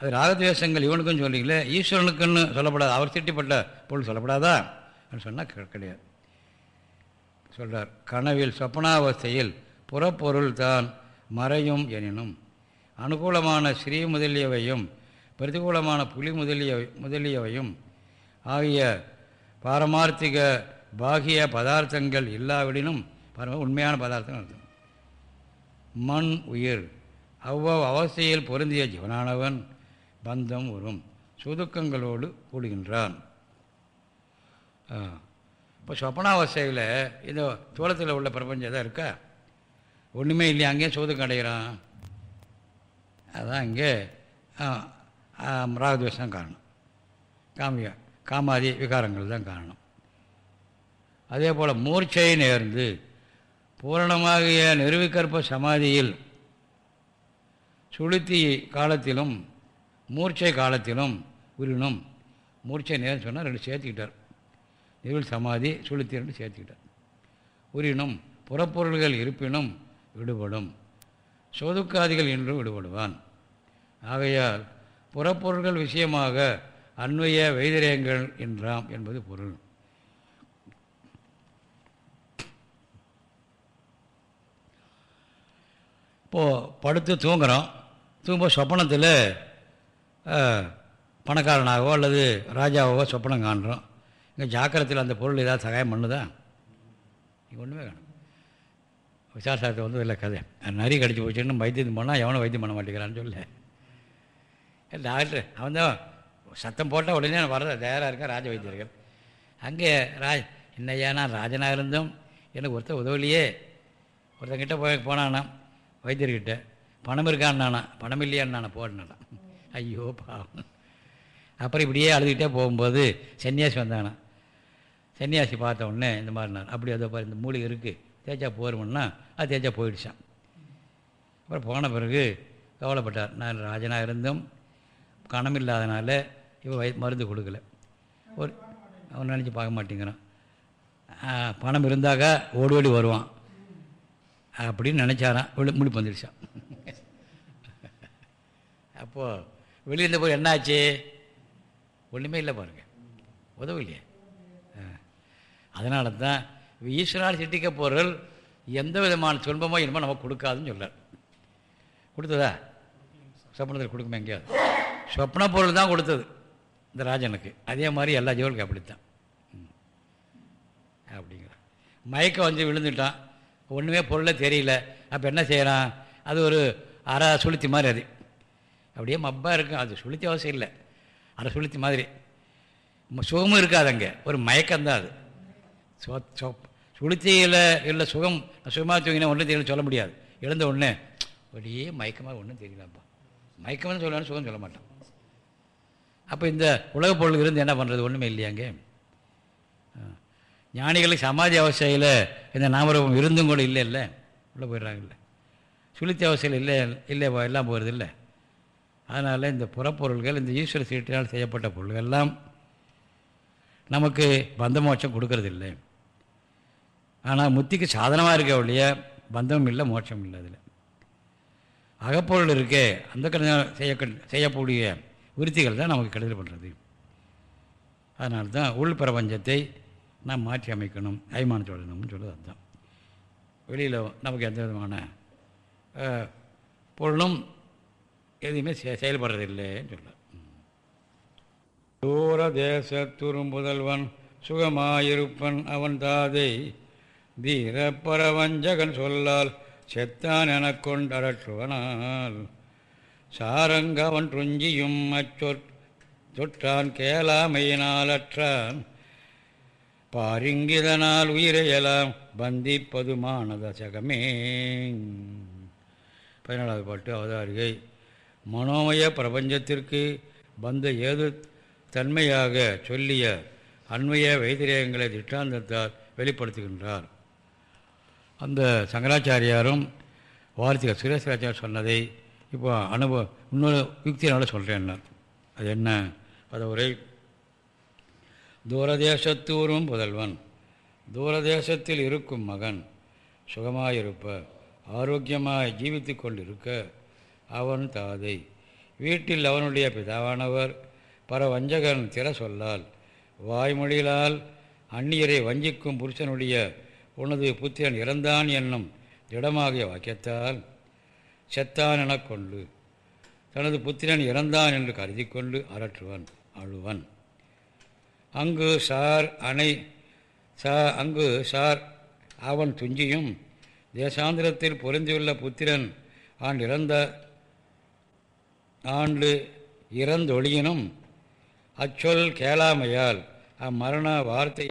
அது ராகத்வேஷங்கள் இவனுக்கும் சொல்லிங்களே ஈஸ்வரனுக்குன்னு சொல்லப்படாது அவர் திட்டிப்பட்ட பொருள் சொல்லப்படாதா? சொன்னால் கிடையாது. சொல்கிறார் கனவில் சொப்பனாவஸ்தையில் புறப்பொருள் தான் மறையும் எனினும் அனுகூலமான ஸ்ரீ முதலியவையும் பிரதிகூலமான புலி முதலிய முதலியவையும் ஆகிய பாரமார்த்திக பாகிய பதார்த்தங்கள் இல்லாவிடினும் பரம உண்மையான பதார்த்தங்கள் அர்த்தம். மண் உயிர் அவ்வளவு அவஸ்தையில் பொருந்திய ஜீவனானவன் பந்தம் வரும் சுதுக்கங்களோடு கூடுகின்றான். இப்போ சொப்பனாவஸ்தையில் இந்த தோளத்தில் உள்ள பிரபஞ்சம் தான் இருக்கா? ஒன்றுமே இல்லையா? அங்கேயும் சோதம் அடைகிறான். அதான் இங்கே ராகத்வேஷம் காரணம். காமிய காமாதி விகாரங்கள் தான் காரணம். அதே போல் மூர்ச்சையை நேர்ந்து பூரணமாகிய நிறுவிக்கற்ப சமாதியில் சுளுத்தி காலத்திலும் மூர்ச்சை காலத்திலும் உரினும் மூர்ச்சை நேர்னு சொன்னால் ரெண்டு சேர்த்துக்கிட்டார். நிறுவல் சமாதி சுளுத்தி ரெண்டு சேர்த்துக்கிட்டார். உரினும் புறப்பொருள்கள் இருப்பினும் விடுபடும். சோதுக்காதிகள் என்றும் விடுபடுவான். ஆகையால் புறப்பொருள்கள் விஷயமாக அன்வய வைதிரியங்கள் என்றாம் என்பது பொருள். இப்போது படுத்து தூங்குகிறோம் தூங்கும்போது சொப்பனத்தில் பணக்காரனாகவோ அல்லது ராஜாவோ சொப்பனம் காண்கிறோம் இங்கே ஜாக்கிரத்தில் அந்த பொருள் ஏதாவது சகாயம் பண்ணுதா? இங்கே ஒன்றுமே வேணும். விசாரசாரத்தை வந்து இல்லை கதை. நரி கடிச்சு போச்சுன்னு வைத்தியம் பண்ணால் எவனும் வைத்தியம் பண்ண மாட்டேங்கிறான்னு சொல்ல. டாக்டர் அவன் தான் சத்தம் போட்டால் உடனே வர தயாராக இருக்கேன் ராஜ வைத்தியர்கள். அங்கே ராஜ் என்னையா நான் ராஜனாக இருந்தும் எனக்கு ஒருத்தர் உதவலையே. ஒருத்தங்கிட்ட போய் போனானா வைத்தியர்கிட்ட பணம் இருக்கான்னானா? பணம் இல்லையான்னு போடணும் ஐயோ பாவம். அப்புறம் இப்படியே அழுதுகிட்டே போகும்போது சன்னியாசி வந்தானா? சன்னியாசி பார்த்த உடனே இந்த மாதிரி நான் அப்படி அதை பாரு இந்த மூலிகை இருக்குது தேய்ச்சா போருமுன்னா அது தேய்ச்சா போயிடுச்சான் அப்புறம் போன பிறகு கவலைப்பட்டார். நான் ராஜனாக இருந்தும் கணம் இல்லாதனால இவன் வய மருந்து கொடுக்கல. ஒரு அவன் நினச்சி பார்க்க மாட்டேங்கிறான். பணம் இருந்தாக்கா ஓடி ஓடி வருவான். அப்படின்னு நினச்சாரான் விழு முடிப்பு வந்துடுச்சான் அப்போது வெளியே இருந்த போய் என்னாச்சு? ஒன்றுமே இல்லை பாருங்கள் இல்லையே அதனால தான் ஈஸ்வரால் சிட்டிக்க பொருள் எந்த விதமான துன்பமோ இனிமோ நமக்கு கொடுக்காதுன்னு சொல்லார் கொடுத்ததா? சொப்னத்தில் கொடுக்குமே எங்கேயாவது? சொப்ன பொருள் தான் கொடுத்தது இந்த ராஜனுக்கு. அதே மாதிரி எல்லா ஜீவனுக்கும் அப்படித்தான். அப்படிங்கிற மயக்கம் வந்து விழுந்துட்டான். ஒன்றுமே பொருளே தெரியல. அப்போ என்ன செய்கிறான் அது ஒரு அரை சுளுத்தி மாதிரி அது. அப்படியே மப்பாக இருக்கும். அது சுளுத்தி அவசியம் இல்லை. அரை சுளுத்தி மாதிரி. சுகமும் இருக்காது அங்கே. ஒரு மயக்கம்தான் அது. சுளுத்தியில் இல்லை சுகம் சுகமாக தூங்கினா ஒன்றும் தெரியல சொல்ல முடியாது. எழுந்த உடனே அப்படியே மயக்கமாக ஒன்றும் தெரியலப்பா. மயக்கம்னு சொல்லணும் சுகம் சொல்ல மாட்டான். அப்போ இந்த உலகப் பொருள் இருந்து என்ன பண்ணுறது ஒன்றுமே இல்லையாங்க. ஞானிகளுக்கு சமாதி அவஸ்தையில் இந்த நாமரூபம் இருந்தும் கூட இல்லை இல்லை. உள்ளே போயிடுறாங்கல்ல சுளுத்தி அவஸ்தையில் இல்லை இல்லை எல்லாம் போகிறது இல்லை. அதனால் இந்த புறப்பொருள்கள் இந்த ஈஸ்வர சீட்டினால் செய்யப்பட்ட பொருள்கள் எல்லாம் நமக்கு பந்தமோட்சம் கொடுக்கறதில்லை ஆனால் முத்திக்கு சாதனமாக இருக்க ஒழிய பந்தமும் இல்லை மோட்சம் இல்லை அதில். அகப்பொருள் இருக்கே அந்த கடனை செய்ய செய்யக்கூடிய விருத்திகள் தான் நமக்கு கெடுதல் பண்ணுறது அதனால தான் உள் பிரபஞ்சத்தை நாம் மாற்றி அமைக்கணும் அய்மானம் சொல்லணும்னு சொல்லுது அதுதான் வெளியில் நமக்கு எந்த விதமான பொருளும் எதுவுமே செ செயல்படுறதில்லைன்னு சொல்ல தூர தேசத்துறும் துரும்புதல்வன் சுகமாயிருப்பன் அவன் தாதை தீர சொல்லால் செத்தான் எனக் கொண்டரற்றுவனால். சாரங்கவன் துஞ்சியும் அச்சொற் தொற்றான் கேளாமையினாலற்றான். பாரிங்கிதனால் உயிரையெல்லாம் பந்திப்பதுமானத சகமே. பதினாலாவது பாட்டு அவதாரிகை. மனோமய பிரபஞ்சத்திற்கு பந்த ஏது தன்மையாக சொல்லிய அண்மைய வைத்திரியங்களை திட்டாந்தத்தால் வெளிப்படுத்துகின்றார். அந்த சங்கராச்சாரியாரும் வார்த்திக சுரேஸ்வராச்சாரியர் சொன்னதை இப்போ அனுபவ இன்னொரு யுக்தியினால் சொல்கிறேன்னார் அது என்ன? அது உரை தூரதேசத்தூரும் புதல்வன் தூரதேசத்தில் இருக்கும் மகன் சுகமாயிருப்ப ஆரோக்கியமாய் ஜீவித்து கொண்டிருக்க அவன் தாதை. வீட்டில் அவனுடைய பிதாவானவர் பரவஞ்சகன் திற சொல்லால் வாய்மொழியிலால் அந்நியரை வஞ்சிக்கும் புருஷனுடைய உனது புத்திரன் இறந்தான் என்னும் திடமாகிய வாக்கியத்தால் செத்தான் எனக் கொண்டு தனது புத்திரன் இறந்தான் என்று கருதி கொண்டு அரற்றுவன் அழுவன். அங்கு சார் அணை சா அங்கு சார் அவன் துஞ்சியும் தேசாந்திரத்தில் பொருந்தியுள்ள புத்திரன் ஆண்டு இறந்த ஆண்டு இறந்தொழியினும் அச்சொல் கேளாமையால் அம்மரண வார்த்தை